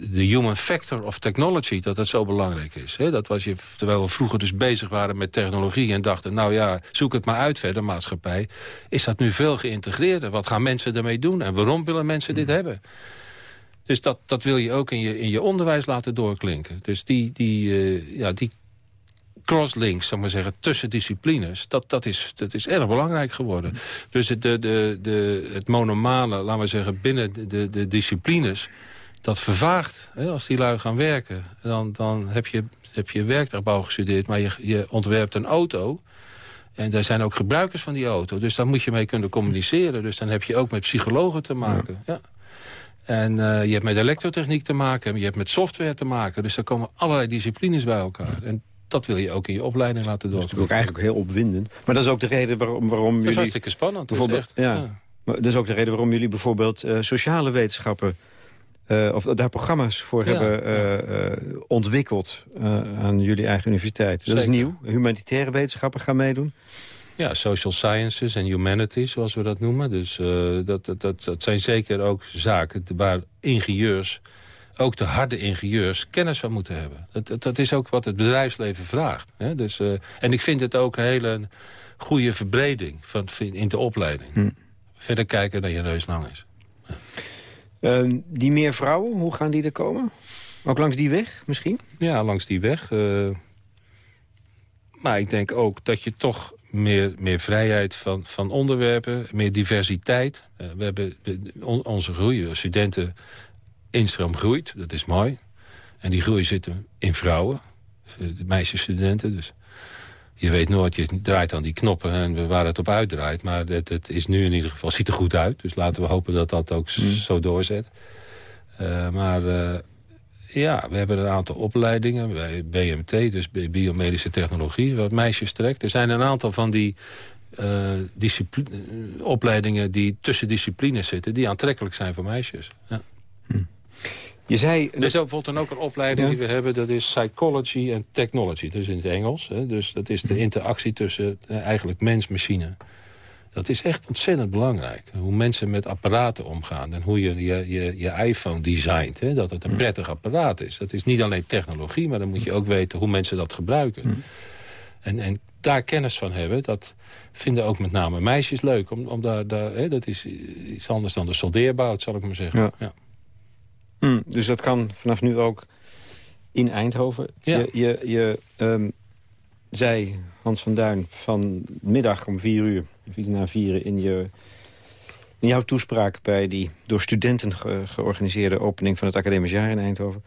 De human factor of technology, dat dat zo belangrijk is. Dat was je, terwijl we vroeger dus bezig waren met technologie... en dachten, nou ja, zoek het maar uit verder, maatschappij... is dat nu veel geïntegreerder. Wat gaan mensen ermee doen en waarom willen mensen dit hebben? Dus dat, dat wil je ook in je, in je onderwijs laten doorklinken. Dus die, die, uh, ja, die crosslinks, zeg maar zeggen, tussen disciplines... Dat, dat, is, dat is erg belangrijk geworden. Dus het, de, de, de, het monomale, laten we zeggen, binnen de, de disciplines... dat vervaagt hè, als die lui gaan werken. Dan, dan heb je, heb je werktuigbouw gestudeerd, maar je, je ontwerpt een auto... En daar zijn ook gebruikers van die auto. Dus daar moet je mee kunnen communiceren. Dus dan heb je ook met psychologen te maken. ja. En uh, je hebt met elektrotechniek te maken, je hebt met software te maken. Dus er komen allerlei disciplines bij elkaar. En dat wil je ook in je opleiding laten doen. Dat is ook eigenlijk heel opwindend. Maar dat is ook de reden waarom, waarom jullie... Dat is hartstikke spannend. Bijvoorbeeld, echt, ja. ja. Maar dat is ook de reden waarom jullie bijvoorbeeld uh, sociale wetenschappen... Uh, of daar programma's voor hebben ontwikkeld aan jullie eigen universiteit. Dat is nieuw. Humanitaire wetenschappen gaan meedoen. Ja, social sciences en humanities, zoals we dat noemen. Dus dat, dat, dat, dat zijn zeker ook zaken waar ingenieurs, ook de harde ingenieurs, kennis van moeten hebben. Dat, dat, is ook wat het bedrijfsleven vraagt. Hè? Dus, en ik vind het ook een hele goede verbreding van, in de opleiding. Hm. Verder kijken dan je neus lang is. Ja. Uh, die meer vrouwen, hoe gaan die er komen? Ook langs die weg misschien? Ja, langs die weg. Uh, maar ik denk ook dat je toch meer, meer vrijheid van, van onderwerpen, meer diversiteit. Uh, we hebben onze groei, studenten instroom groeit, dat is mooi. En die groei zit in vrouwen, de meisjesstudenten. Dus je weet nooit, je draait aan die knoppen en waar het op uitdraait. Maar het, het is nu in ieder geval, ziet er goed uit. Dus laten we hopen dat dat ook mm. zo doorzet. Uh, maar uh, ja, we hebben een aantal opleidingen bij BMT, dus biomedische technologie, wat meisjes trekt. Er zijn een aantal van die uh, opleidingen die tussen disciplines zitten... die aantrekkelijk zijn voor meisjes. Ja. Hm. Je zei... Er is bijvoorbeeld dan ook een opleiding die we hebben... dat is Psychology and Technology, dus in het Engels. Hè, dus dat is de hm. interactie tussen uh, eigenlijk mens-machine. Dat is echt ontzettend belangrijk. Hoe mensen met apparaten omgaan. En hoe je je, je, je iPhone designt. Hè? Dat het een prettig apparaat is. Dat is niet alleen technologie, maar dan moet je ook weten hoe mensen dat gebruiken. En, en daar kennis van hebben, dat vinden ook met name meisjes leuk. Om, om daar, daar, hè, dat is iets anders dan de soldeerbout, zal ik maar zeggen. Ja. Hm, dus dat kan vanaf nu ook in Eindhoven. Ja. Je, je, je um, zei, Hans van Duin, vanmiddag om vier uur... iets na vieren in, je, in jouw toespraak... bij die door studenten georganiseerde opening van het academisch jaar in Eindhoven...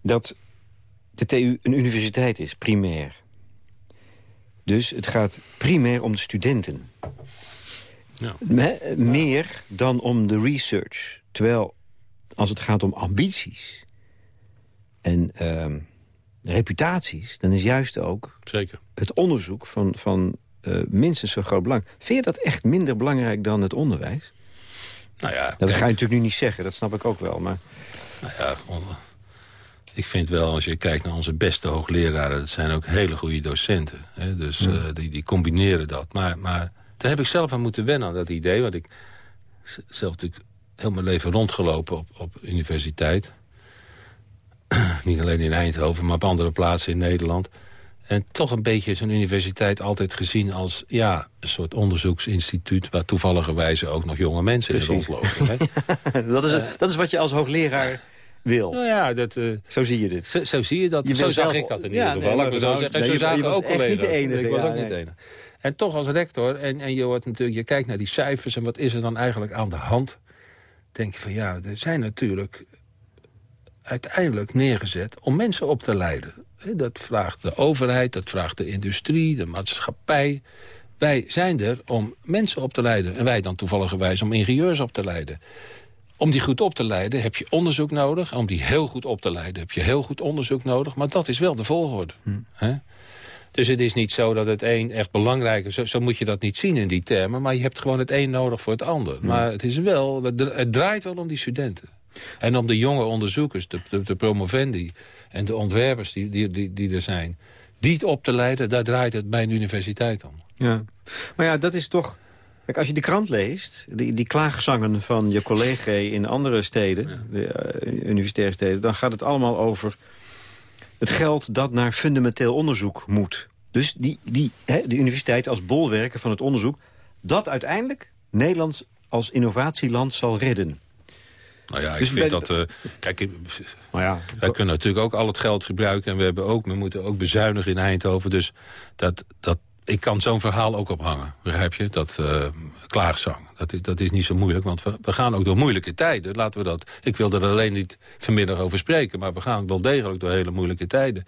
dat de TU een universiteit is, primair. Dus het gaat primair om de studenten. Ja. meer dan om de research. Terwijl als het gaat om ambities en uh, reputaties... dan is juist ook Zeker. het onderzoek van, van uh, minstens zo groot belang. Vind je dat echt minder belangrijk dan het onderwijs? Nou ja, dat ga je natuurlijk nu niet zeggen, dat snap ik ook wel. Maar... Nou ja, ik vind wel, als je kijkt naar onze beste hoogleraren... dat zijn ook hele goede docenten. Hè? Dus uh, die, die combineren dat. Maar, maar daar heb ik zelf aan moeten wennen, aan dat idee. Want ik zelf natuurlijk heel mijn leven rondgelopen op, op universiteit. Niet alleen in Eindhoven, maar op andere plaatsen in Nederland. En toch een beetje zo'n universiteit altijd gezien als ja, een soort onderzoeksinstituut... waar toevalligerwijze ook nog jonge mensen in rondlopen. Hè? dat, is, uh, dat is wat je als hoogleraar wil. Nou ja, dat, uh, zo zie je dit. Zo, zo zie je dat. Je zo zag ik dat in ieder geval. Nee, maar zo, zeggen, zo zagen ook collega's. Enige, ik was ja, ook niet de enige. En toch als rector, en, en je, hoort natuurlijk, je kijkt naar die cijfers... en wat is er dan eigenlijk aan de hand... denk je van ja, er zijn natuurlijk uiteindelijk neergezet om mensen op te leiden. Dat vraagt de overheid, dat vraagt de industrie, de maatschappij. Wij zijn er om mensen op te leiden. En wij dan toevalligerwijs om ingenieurs op te leiden. Om die goed op te leiden heb je onderzoek nodig. Om die heel goed op te leiden heb je heel goed onderzoek nodig. Maar dat is wel de volgorde. Hm. Dus het is niet zo dat het een echt belangrijk is. Zo, zo, moet je dat niet zien in die termen. Maar je hebt gewoon het een nodig voor het ander. Hm. Maar het, is wel, het draait wel om die studenten. En om de jonge onderzoekers, de, de, de promovendi en de ontwerpers die, die, die, die er zijn... die op te leiden, daar draait het bij een universiteit om. Ja. Maar ja, dat is toch... Kijk, als je de krant leest, die, die klaagzangen van je collega in andere steden... Ja. De, uh, universitaire steden, dan gaat het allemaal over het geld dat naar fundamenteel onderzoek moet. Dus die, die, hè, de universiteit als bolwerken van het onderzoek... dat uiteindelijk Nederland als innovatieland zal redden. Nou ja, ik dus vind dat... Uh, kijk, maar ja, wij kunnen natuurlijk ook al het geld gebruiken... en we, hebben ook, we moeten ook bezuinigen in Eindhoven. Dus dat, dat, ik kan zo'n verhaal ook ophangen, begrijp je? Dat uh, klaagzang, dat, dat is niet zo moeilijk... want we, we, gaan ook door moeilijke tijden. Laten we dat... Ik wil er alleen niet vanmiddag over spreken... maar we gaan wel degelijk door hele moeilijke tijden.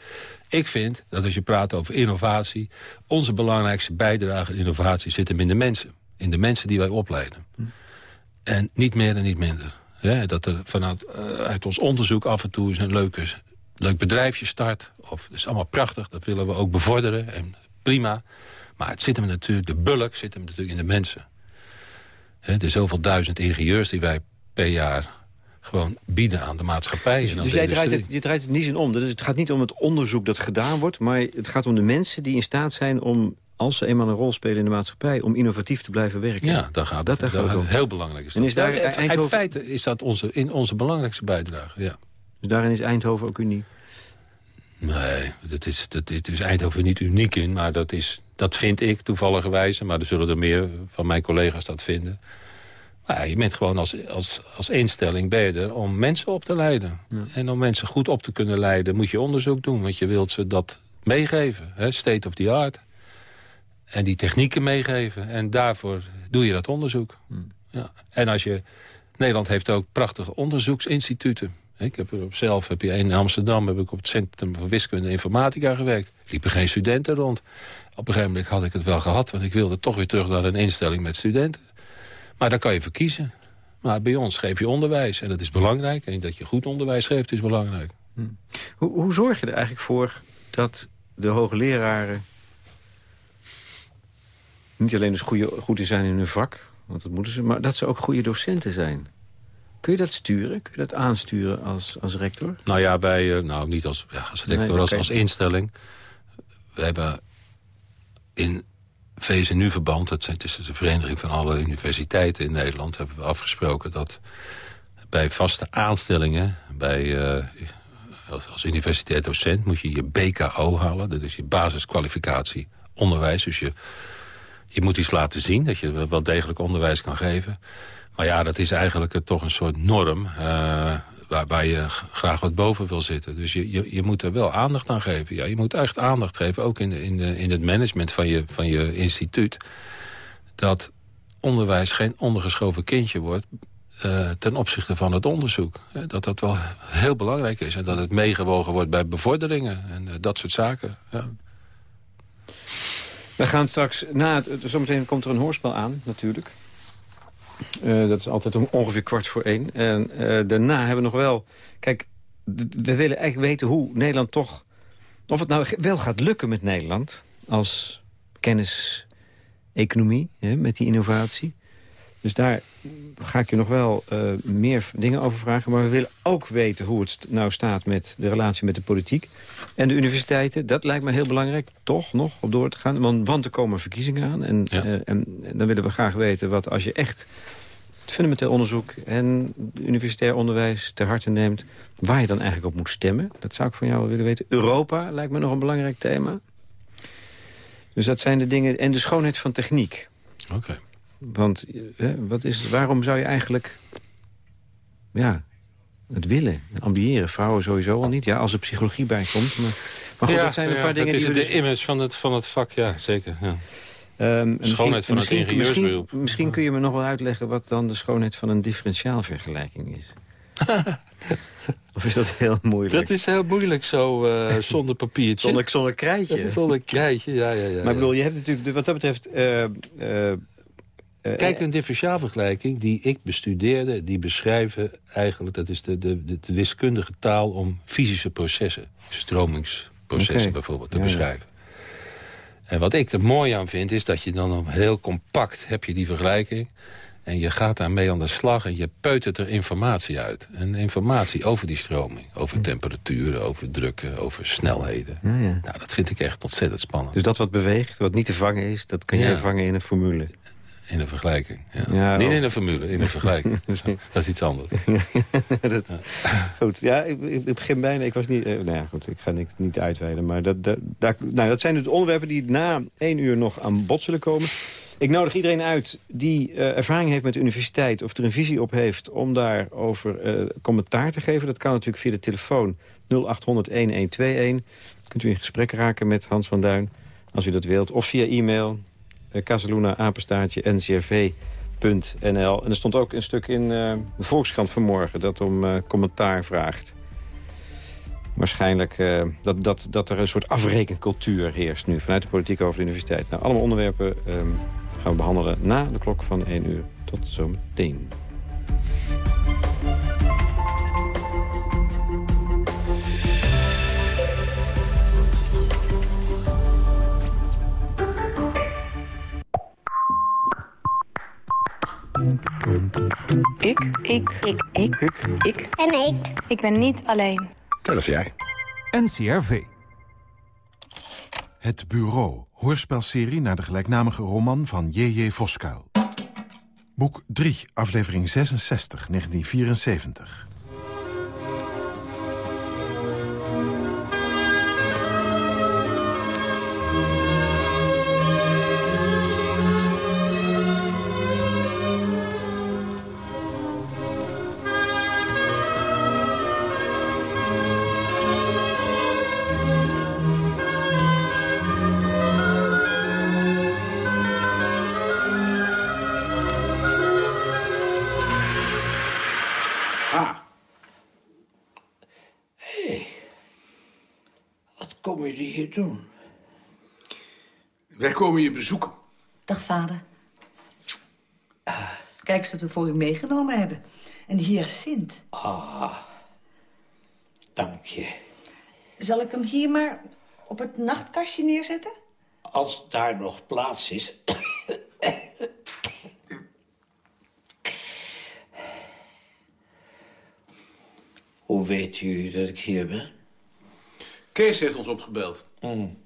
Ik vind dat als je praat over innovatie... onze belangrijkste bijdrage in innovatie zit hem in de mensen. In de mensen die wij opleiden. Hm. En niet meer en niet minder. Ja, dat er vanuit uh, uit ons onderzoek af en toe eens een leuke, leuk bedrijfje start. Of, dat is allemaal prachtig, dat willen we ook bevorderen. En prima. Maar het zit hem natuurlijk, de bulk zit hem natuurlijk in de mensen. He, er zijn zoveel duizend ingenieurs die wij per jaar gewoon bieden aan de maatschappij. Dus, dus jij draait het, je draait het niet in om. Dus het gaat niet om het onderzoek dat gedaan wordt... maar het gaat om de mensen die in staat zijn om als ze eenmaal een rol spelen in de maatschappij... om innovatief te blijven werken. Ja, daar gaat dat, het. Dat, gaat heel belangrijk is En is daar Eindhoven... In feite is dat onze, in onze belangrijkste bijdrage, ja. Dus daarin is Eindhoven ook uniek? Nee, dat is, dat, is Eindhoven niet uniek in, maar dat, is, dat vind ik toevalligerwijze. Maar er zullen er meer van mijn collega's dat vinden. Maar ja, je bent gewoon als, als, als instelling ben om mensen op te leiden. En om mensen goed op te kunnen leiden moet je onderzoek doen. Want je wilt ze dat meegeven, hè? state of the art. En die technieken meegeven. En daarvoor doe je dat onderzoek. Hmm. Ja. En als je... Nederland heeft ook prachtige onderzoeksinstituten. Ik heb er zelf, heb je in Amsterdam, heb ik op het Centrum voor Wiskunde en Informatica gewerkt. Liepen geen studenten rond. Op een gegeven moment had ik het wel gehad, want ik wilde toch weer terug naar een instelling met studenten. Maar daar kan je verkiezen. Maar bij ons geef je onderwijs en dat is belangrijk. En dat je goed onderwijs geeft is belangrijk. Hmm. Hoe, hoe zorg je er eigenlijk voor dat de hoogleraren niet alleen dus goede, goed zijn in hun vak, want dat moeten ze... maar dat ze ook goede docenten zijn. Kun je dat sturen? Kun je dat aansturen als, als rector? Nou ja, bij, uh, nou niet als, ja, als rector, als, als instelling. We hebben in VSNU-verband, het is de vereniging van alle universiteiten in Nederland... hebben we afgesproken dat bij vaste aanstellingen... bij, uh, als, als universitair docent moet je je BKO halen. Dat is je basiskwalificatie onderwijs. Dus je, je moet iets laten zien, dat je wel degelijk onderwijs kan geven. Maar ja, dat is eigenlijk toch een soort norm... Uh, waar, waar, je graag wat boven wil zitten. Dus je, je, je, moet er wel aandacht aan geven. Ja, je moet echt aandacht geven, ook in, de, in, de, in het management van je, van je instituut... dat onderwijs geen ondergeschoven kindje wordt... Uh, ten opzichte van het onderzoek. Dat dat wel heel belangrijk is. En dat het meegewogen wordt bij bevorderingen. En dat soort zaken. Ja. We gaan straks, na het, zometeen komt er een hoorspel aan, natuurlijk. Uh, dat is altijd om ongeveer kwart voor één. En daarna hebben we nog wel... Kijk, we willen eigenlijk weten hoe Nederland toch... Of het nou wel gaat lukken met Nederland als kennis-economie, met die innovatie. Dus daar ga ik je nog wel uh, meer dingen over vragen. Maar we willen ook weten hoe het nou staat met de relatie met de politiek. En de universiteiten, dat lijkt me heel belangrijk, toch nog, op door te gaan. Want, want er komen verkiezingen aan. En, ja. uh, en, en, dan willen we graag weten wat als je echt het fundamenteel onderzoek... en universitair onderwijs ter harte neemt... waar je dan eigenlijk op moet stemmen. Dat zou ik van jou willen weten. Europa lijkt me nog een belangrijk thema. Dus dat zijn de dingen... En de schoonheid van techniek. Oké. Okay. Want hè, wat is, waarom zou je eigenlijk ja, het willen, ambiëren? Vrouwen sowieso al niet. Ja, als er psychologie bij komt. Maar, maar goed, ja, dat zijn een ja, paar dingen het is die... de dus- image van het, van het vak, ja, zeker. Ja. Um, Schoonheid van het ingenieursberoep. Misschien, misschien kun je me nog wel uitleggen wat dan de schoonheid van een differentiaalvergelijking is. of is dat heel moeilijk? Dat is heel moeilijk zo, uh, zonder papiertje. zonder, zonder krijtje. zonder krijtje, ja, ja, ja. Maar ik bedoel, je hebt natuurlijk, wat dat betreft... Uh, uh, Kijk, een differentiaalvergelijking die ik bestudeerde... die beschrijven eigenlijk, dat is de, de, de, de wiskundige taal... om fysische processen, stromingsprocessen okay. bijvoorbeeld, te ja, beschrijven. Ja. En wat ik er mooi aan vind, is dat je dan heel compact heb je die vergelijking... en je gaat daarmee aan de slag en je peutert er informatie uit. En informatie over die stroming, over temperaturen, over drukken, over snelheden. Ja, ja. Nou, dat vind ik echt ontzettend spannend. Dus dat wat beweegt, wat niet te vangen is, dat kan jij vangen in een formule? In een vergelijking, ja. ja Niet oh. in een formule, in een vergelijking. dat is iets anders. dat, goed, ja, ik, ik, begin bijna... Ik was niet... Uh, nou ja, goed, ik ga niet, niet uitweiden. Maar dat, dat, nou, dat zijn dus de onderwerpen die na één uur nog aan bod zullen komen. Ik nodig iedereen uit die uh, ervaring heeft met de universiteit... of er een visie op heeft om daarover uh, commentaar te geven. Dat kan natuurlijk via de telefoon 0800-1121. Kunt u in gesprek raken met Hans van Duin, als u dat wilt. Of via e-mail Casaluna, apenstaartje, ncrv.nl. En er stond ook een stuk in uh, de Volkskrant vanmorgen... dat om uh, commentaar vraagt. Waarschijnlijk dat, dat, dat er een soort afrekencultuur heerst nu... vanuit de politiek over de universiteit. Nou, allemaal onderwerpen um, gaan we behandelen na de klok van 1 uur. Tot zometeen. Ik. Ik. Ik. Ik. Ik. Ik. En ik. Ik ben niet alleen. Dat is jij. NCRV. Het Bureau. Hoorspelserie naar de gelijknamige roman van J.J. Voskuil. Boek 3, aflevering 66, 1974. Doen? Wij komen je bezoeken. Dag, vader. Kijk eens wat we voor u meegenomen hebben. Een hyacint. Ah, dank je. Zal ik hem hier maar op het nachtkastje neerzetten? Als daar nog plaats is. Hoe weet u dat ik hier ben? Kees heeft ons opgebeld. Mm.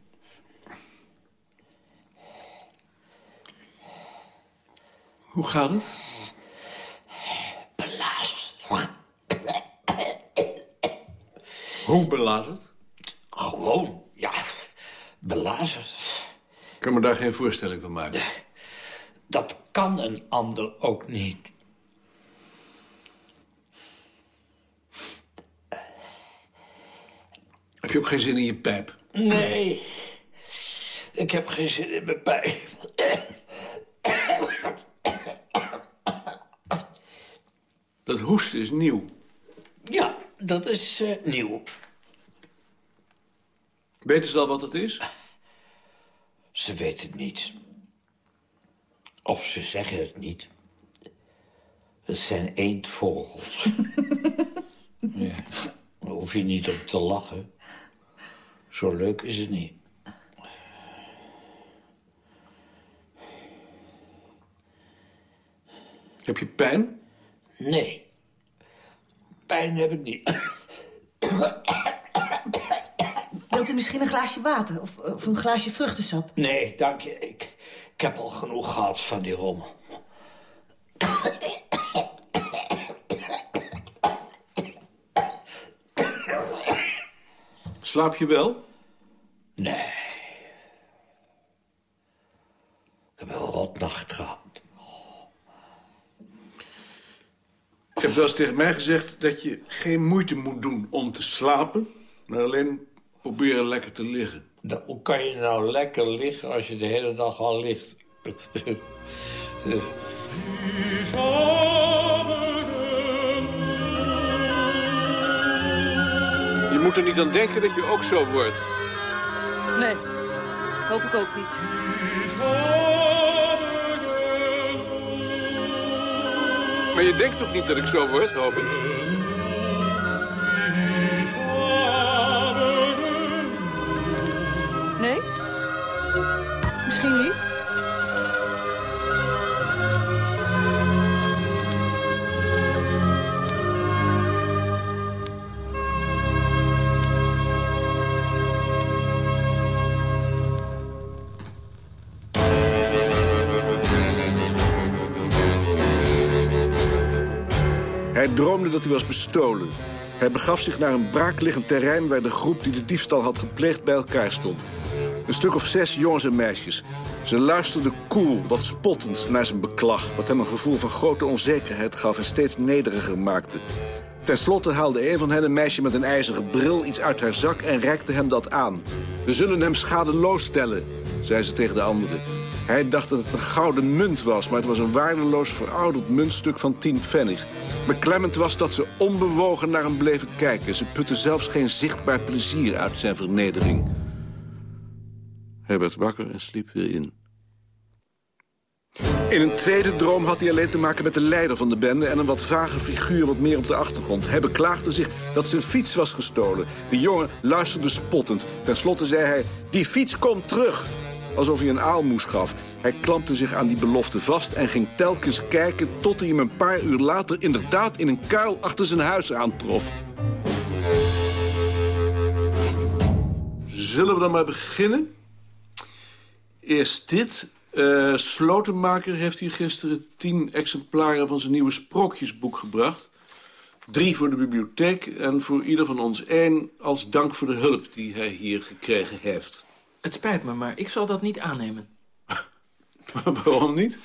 Hoe gaat het? Belazerd. Hoe belazerd? Gewoon, ja, belazerd. Ik kan me daar geen voorstelling van maken. Dat kan een ander ook niet. Heb je ook geen zin in je pijp? Nee, ik heb geen zin in mijn pijp. Dat hoesten is nieuw. Ja, dat is eh, nieuw. Weten ze al wat het is? Ze weten het niet. Of ze zeggen het niet. Het zijn eendvogels. ja, daar hoef je niet om te lachen. Zo leuk is het niet. Heb je pijn? Nee. Pijn heb ik niet. Wilt u misschien een glaasje water of, of een glaasje vruchtensap? Nee, dank je. Ik, ik heb al genoeg gehad van die rommel. Slaap je wel? Nee. Ik heb een rotnacht gehad. Je hebt wel eens tegen mij gezegd dat je geen moeite moet doen om te slapen... maar alleen proberen lekker te liggen. Nou, hoe kan je nou lekker liggen als je de hele dag al ligt? moet er niet aan denken dat je ook zo wordt. Nee, hoop ik ook niet. Maar je denkt toch niet dat ik zo word, hoop ik? Hij was bestolen. Hij begaf zich naar een braakliggend terrein... waar de groep die de diefstal had gepleegd bij elkaar stond. Een stuk of zes jongens en meisjes. Ze luisterden koel, wat spottend naar zijn beklag... wat hem een gevoel van grote onzekerheid gaf en steeds nederiger maakte. Ten slotte haalde een van hen een meisje met een ijzeren bril iets uit haar zak... en reikte hem dat aan. We zullen hem schadeloos stellen, zei ze tegen de anderen. Hij dacht dat het een gouden munt was, maar het was een waardeloos verouderd muntstuk van tien pfennig. Beklemmend was dat ze onbewogen naar hem bleven kijken. Ze putten zelfs geen zichtbaar plezier uit zijn vernedering. Hij werd wakker en sliep weer in. In een tweede droom had hij alleen te maken met de leider van de bende... en een wat vage figuur wat meer op de achtergrond. Hij beklaagde zich dat zijn fiets was gestolen. De jongen luisterde spottend. Ten slotte zei hij, die fiets komt terug alsof hij een aalmoes gaf. Hij klampte zich aan die belofte vast en ging telkens kijken... tot hij hem een paar uur later inderdaad in een kuil achter zijn huis aantrof. Zullen we dan maar beginnen? Eerst dit. Uh, Slotenmaker heeft hier gisteren tien exemplaren van zijn nieuwe sprookjesboek gebracht. Drie voor de bibliotheek en voor ieder van ons één... als dank voor de hulp die hij hier gekregen heeft. Het spijt me, maar ik zal dat niet aannemen. Waarom niet?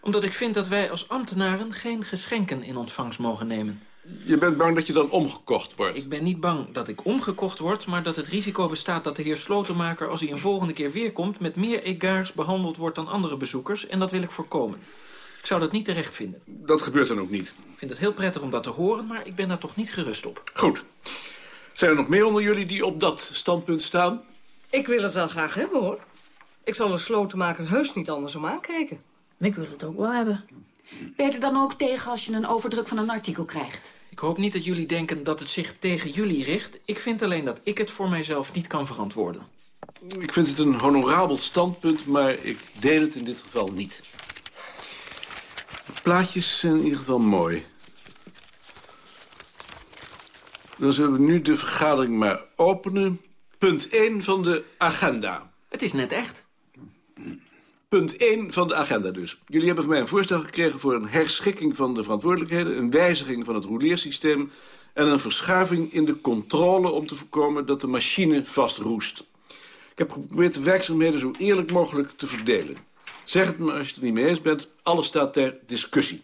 Omdat ik vind dat wij als ambtenaren geen geschenken in ontvangst mogen nemen. Je bent bang dat je dan omgekocht wordt? Ik ben niet bang dat ik omgekocht word... maar dat het risico bestaat dat de heer Slotenmaker... als hij een volgende keer weer komt... met meer egaars behandeld wordt dan andere bezoekers... en dat wil ik voorkomen. Ik zou dat niet terecht vinden. Dat gebeurt dan ook niet? Ik vind het heel prettig om dat te horen... maar ik ben daar toch niet gerust op. Goed. Zijn er nog meer onder jullie die op dat standpunt staan? Ik wil het wel graag hebben, hoor. Ik zal een slotenmaker heus niet anders om aankijken. Ik wil het ook wel hebben. Ben je er dan ook tegen als je een overdruk van een artikel krijgt? Ik hoop niet dat jullie denken dat het zich tegen jullie richt. Ik vind alleen dat ik het voor mijzelf niet kan verantwoorden. Ik vind het een honorabel standpunt, maar ik deel het in dit geval niet. De plaatjes zijn in ieder geval mooi. Dan zullen we nu de vergadering maar openen. Punt 1 van de agenda. Het is net echt. Punt 1 van de agenda dus. Jullie hebben van mij een voorstel gekregen voor een herschikking van de verantwoordelijkheden... een wijziging van het rouleersysteem... en een verschuiving in de controle om te voorkomen dat de machine vastroest. Ik heb geprobeerd de werkzaamheden zo eerlijk mogelijk te verdelen. Zeg het me als je het er niet mee eens bent. Alles staat ter discussie.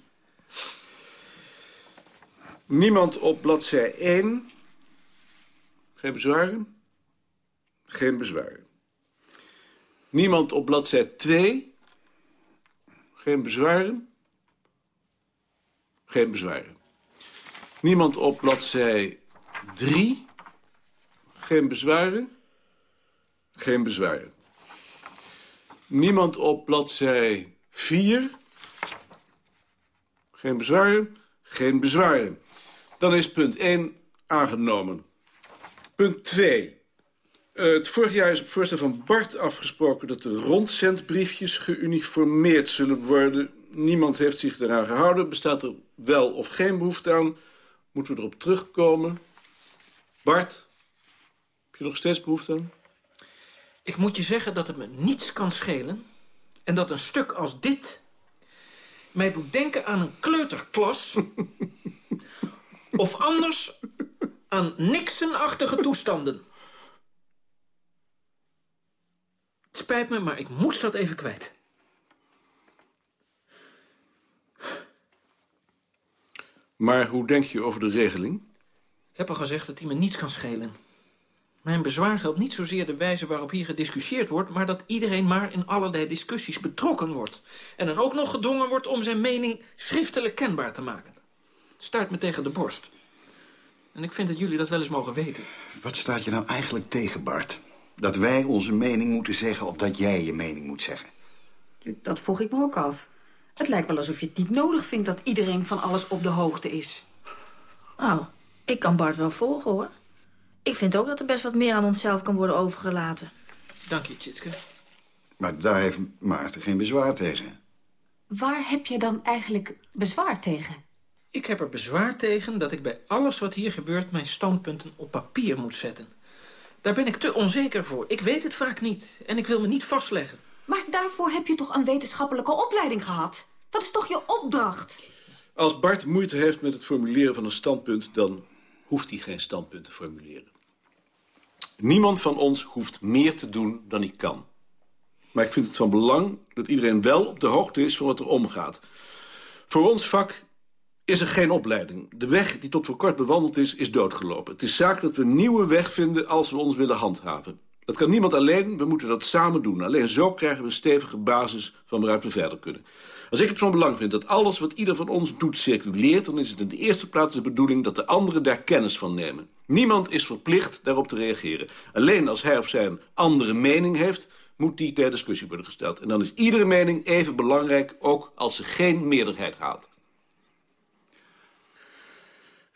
Niemand op bladzij 1. Geen bezwaren? Geen bezwaren. Niemand op bladzij 2. Geen bezwaren? Geen bezwaren. Niemand op bladzij 3. Geen bezwaren? Geen bezwaren. Niemand op bladzij 4. Geen bezwaren? Geen bezwaren. Dan is punt 1 aangenomen. Punt 2. Uh, het vorig jaar is op voorstel van Bart afgesproken... dat de rondzendbriefjes geuniformeerd zullen worden. Niemand heeft zich eraan gehouden. Bestaat er wel of geen behoefte aan? Moeten we erop terugkomen? Bart, heb je nog steeds behoefte aan? Ik moet je zeggen dat het me niets kan schelen... en dat een stuk als dit mij doet denken aan een kleuterklas... of anders aan Nixon-achtige toestanden. Het spijt me, maar ik moest dat even kwijt. Maar hoe denk je over de regeling? Ik heb al gezegd dat hij me niets kan schelen. Mijn bezwaar geldt niet zozeer de wijze waarop hier gediscussieerd wordt... maar dat iedereen maar in allerlei discussies betrokken wordt. En dan ook nog gedwongen wordt om zijn mening schriftelijk kenbaar te maken. Het stuit me tegen de borst. En ik vind dat jullie dat wel eens mogen weten. Wat staat je nou eigenlijk tegen, Bart? Dat wij onze mening moeten zeggen of dat jij je mening moet zeggen? Dat vroeg ik me ook af. Het lijkt wel alsof je het niet nodig vindt dat iedereen van alles op de hoogte is. Oh, ik kan Bart wel volgen, hoor. Ik vind ook dat er best wat meer aan onszelf kan worden overgelaten. Dank je, Tjitske. Maar daar heeft Maarten geen bezwaar tegen. Waar heb je dan eigenlijk bezwaar tegen? Ik heb er bezwaar tegen dat ik bij alles wat hier gebeurt... mijn standpunten op papier moet zetten. Daar ben ik te onzeker voor. Ik weet het vaak niet. En ik wil me niet vastleggen. Maar daarvoor heb je toch een wetenschappelijke opleiding gehad? Dat is toch je opdracht? Als Bart moeite heeft met het formuleren van een standpunt... dan hoeft hij geen standpunt te formuleren. Niemand van ons hoeft meer te doen dan hij kan. Maar ik vind het van belang dat iedereen wel op de hoogte is van wat er omgaat. Voor ons vak is er geen opleiding. De weg die tot voor kort bewandeld is, is doodgelopen. Het is zaak dat we een nieuwe weg vinden als we ons willen handhaven. Dat kan niemand alleen, we moeten dat samen doen. Alleen zo krijgen we een stevige basis van waaruit we verder kunnen. Als ik het van belang vind dat alles wat ieder van ons doet circuleert... dan is het in de eerste plaats de bedoeling dat de anderen daar kennis van nemen. Niemand is verplicht daarop te reageren. Alleen als hij of zij een andere mening heeft... moet die ter discussie worden gesteld. En dan is iedere mening even belangrijk, ook als ze geen meerderheid haalt.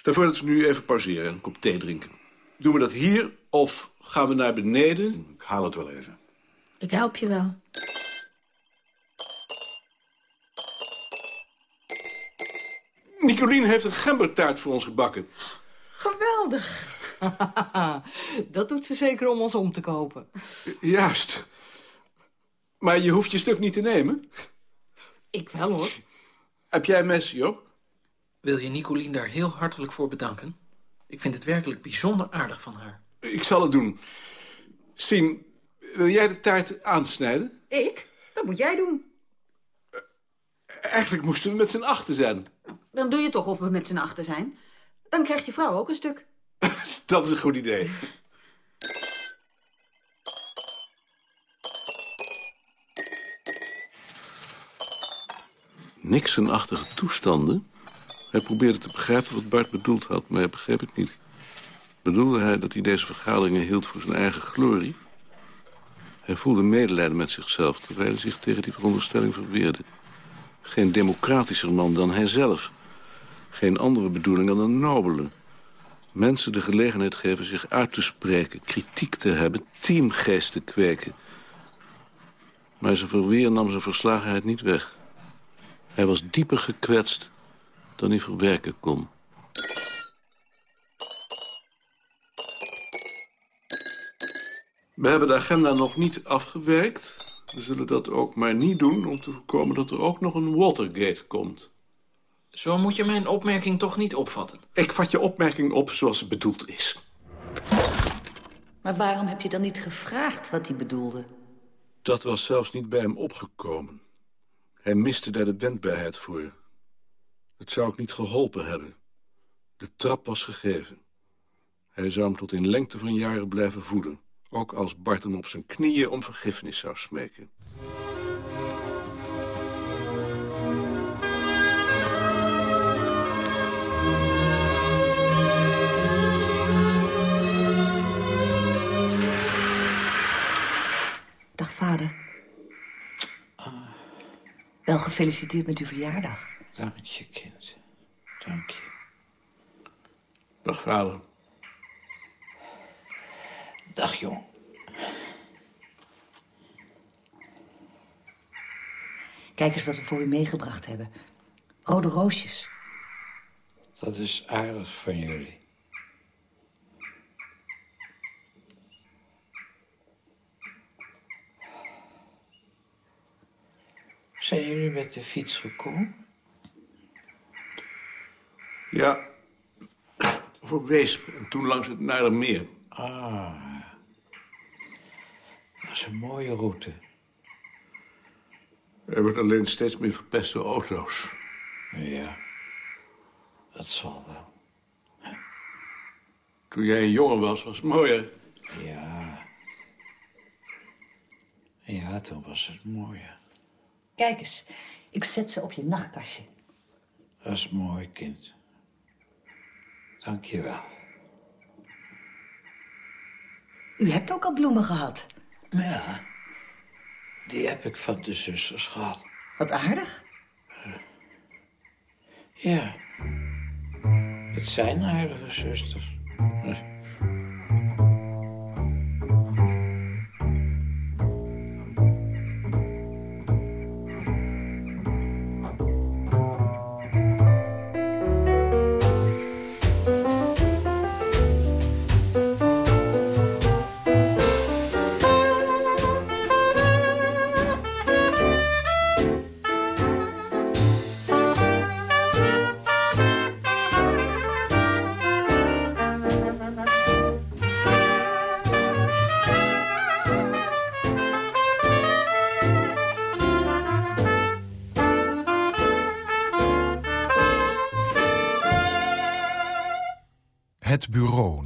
Daarvoor dat we nu even pauzeren en een kop thee drinken. Doen we dat hier of gaan we naar beneden? Ik haal het wel even. Ik help je wel. Nicolien heeft een gembertaart voor ons gebakken. Geweldig. Dat doet ze zeker om ons om te kopen. Juist. Maar je hoeft je stuk niet te nemen. Ik wel, hoor. Heb jij een mes, Job? Wil je Nicolien daar heel hartelijk voor bedanken? Ik vind het werkelijk bijzonder aardig van haar. Ik zal het doen. Sien, wil jij de taart aansnijden? Ik? Dat moet jij doen. Eigenlijk moesten we met z'n achten zijn. Dan doe je toch of we met z'n achten zijn. Dan krijgt je vrouw ook een stuk. Dat is een goed idee. Nixon-achtige toestanden? Hij probeerde te begrijpen wat Bart bedoeld had, maar hij begreep het niet. Bedoelde hij dat hij deze vergaderingen hield voor zijn eigen glorie? Hij voelde medelijden met zichzelf, terwijl hij zich tegen die veronderstelling verweerde. Geen democratischer man dan hijzelf. Geen andere bedoeling dan een nobele. Mensen de gelegenheid geven zich uit te spreken, kritiek te hebben, teamgeest te kweken. Maar zijn verweer nam zijn verslagenheid niet weg. Hij was dieper gekwetst dan hij verwerken kon. We hebben de agenda nog niet afgewerkt. We zullen dat ook maar niet doen om te voorkomen dat er ook nog een Watergate komt. Zo moet je mijn opmerking toch niet opvatten. Ik vat je opmerking op zoals het bedoeld is. Maar waarom heb je dan niet gevraagd wat hij bedoelde? Dat was zelfs niet bij hem opgekomen. Hij miste daar de wendbaarheid voor. Het zou ook niet geholpen hebben. De trap was gegeven. Hij zou hem tot in lengte van jaren blijven voeden. Ook als Bart hem op zijn knieën om vergiffenis zou smeken. Dag, vader. Wel gefeliciteerd met uw verjaardag. Dank je, kind. Dank je. Dag, vader. Dag, jong. Kijk eens wat we voor u meegebracht hebben. Rode roosjes. Dat is aardig van jullie. Zijn jullie met de fiets gekomen? Ja, voor Weesp en toen langs het Naardermeer. Ah, dat is een mooie route. Er wordt alleen steeds meer verpeste auto's. Ja, dat zal wel. Toen jij een jongen was, was het mooier. Ja. Ja, toen was het mooier. Kijk eens, ik zet ze op je nachtkastje. Dat is mooi, kind. Dank je wel. U hebt ook al bloemen gehad. Ja, die heb ik van de zusters gehad. Wat aardig. Ja, het zijn aardige zusters.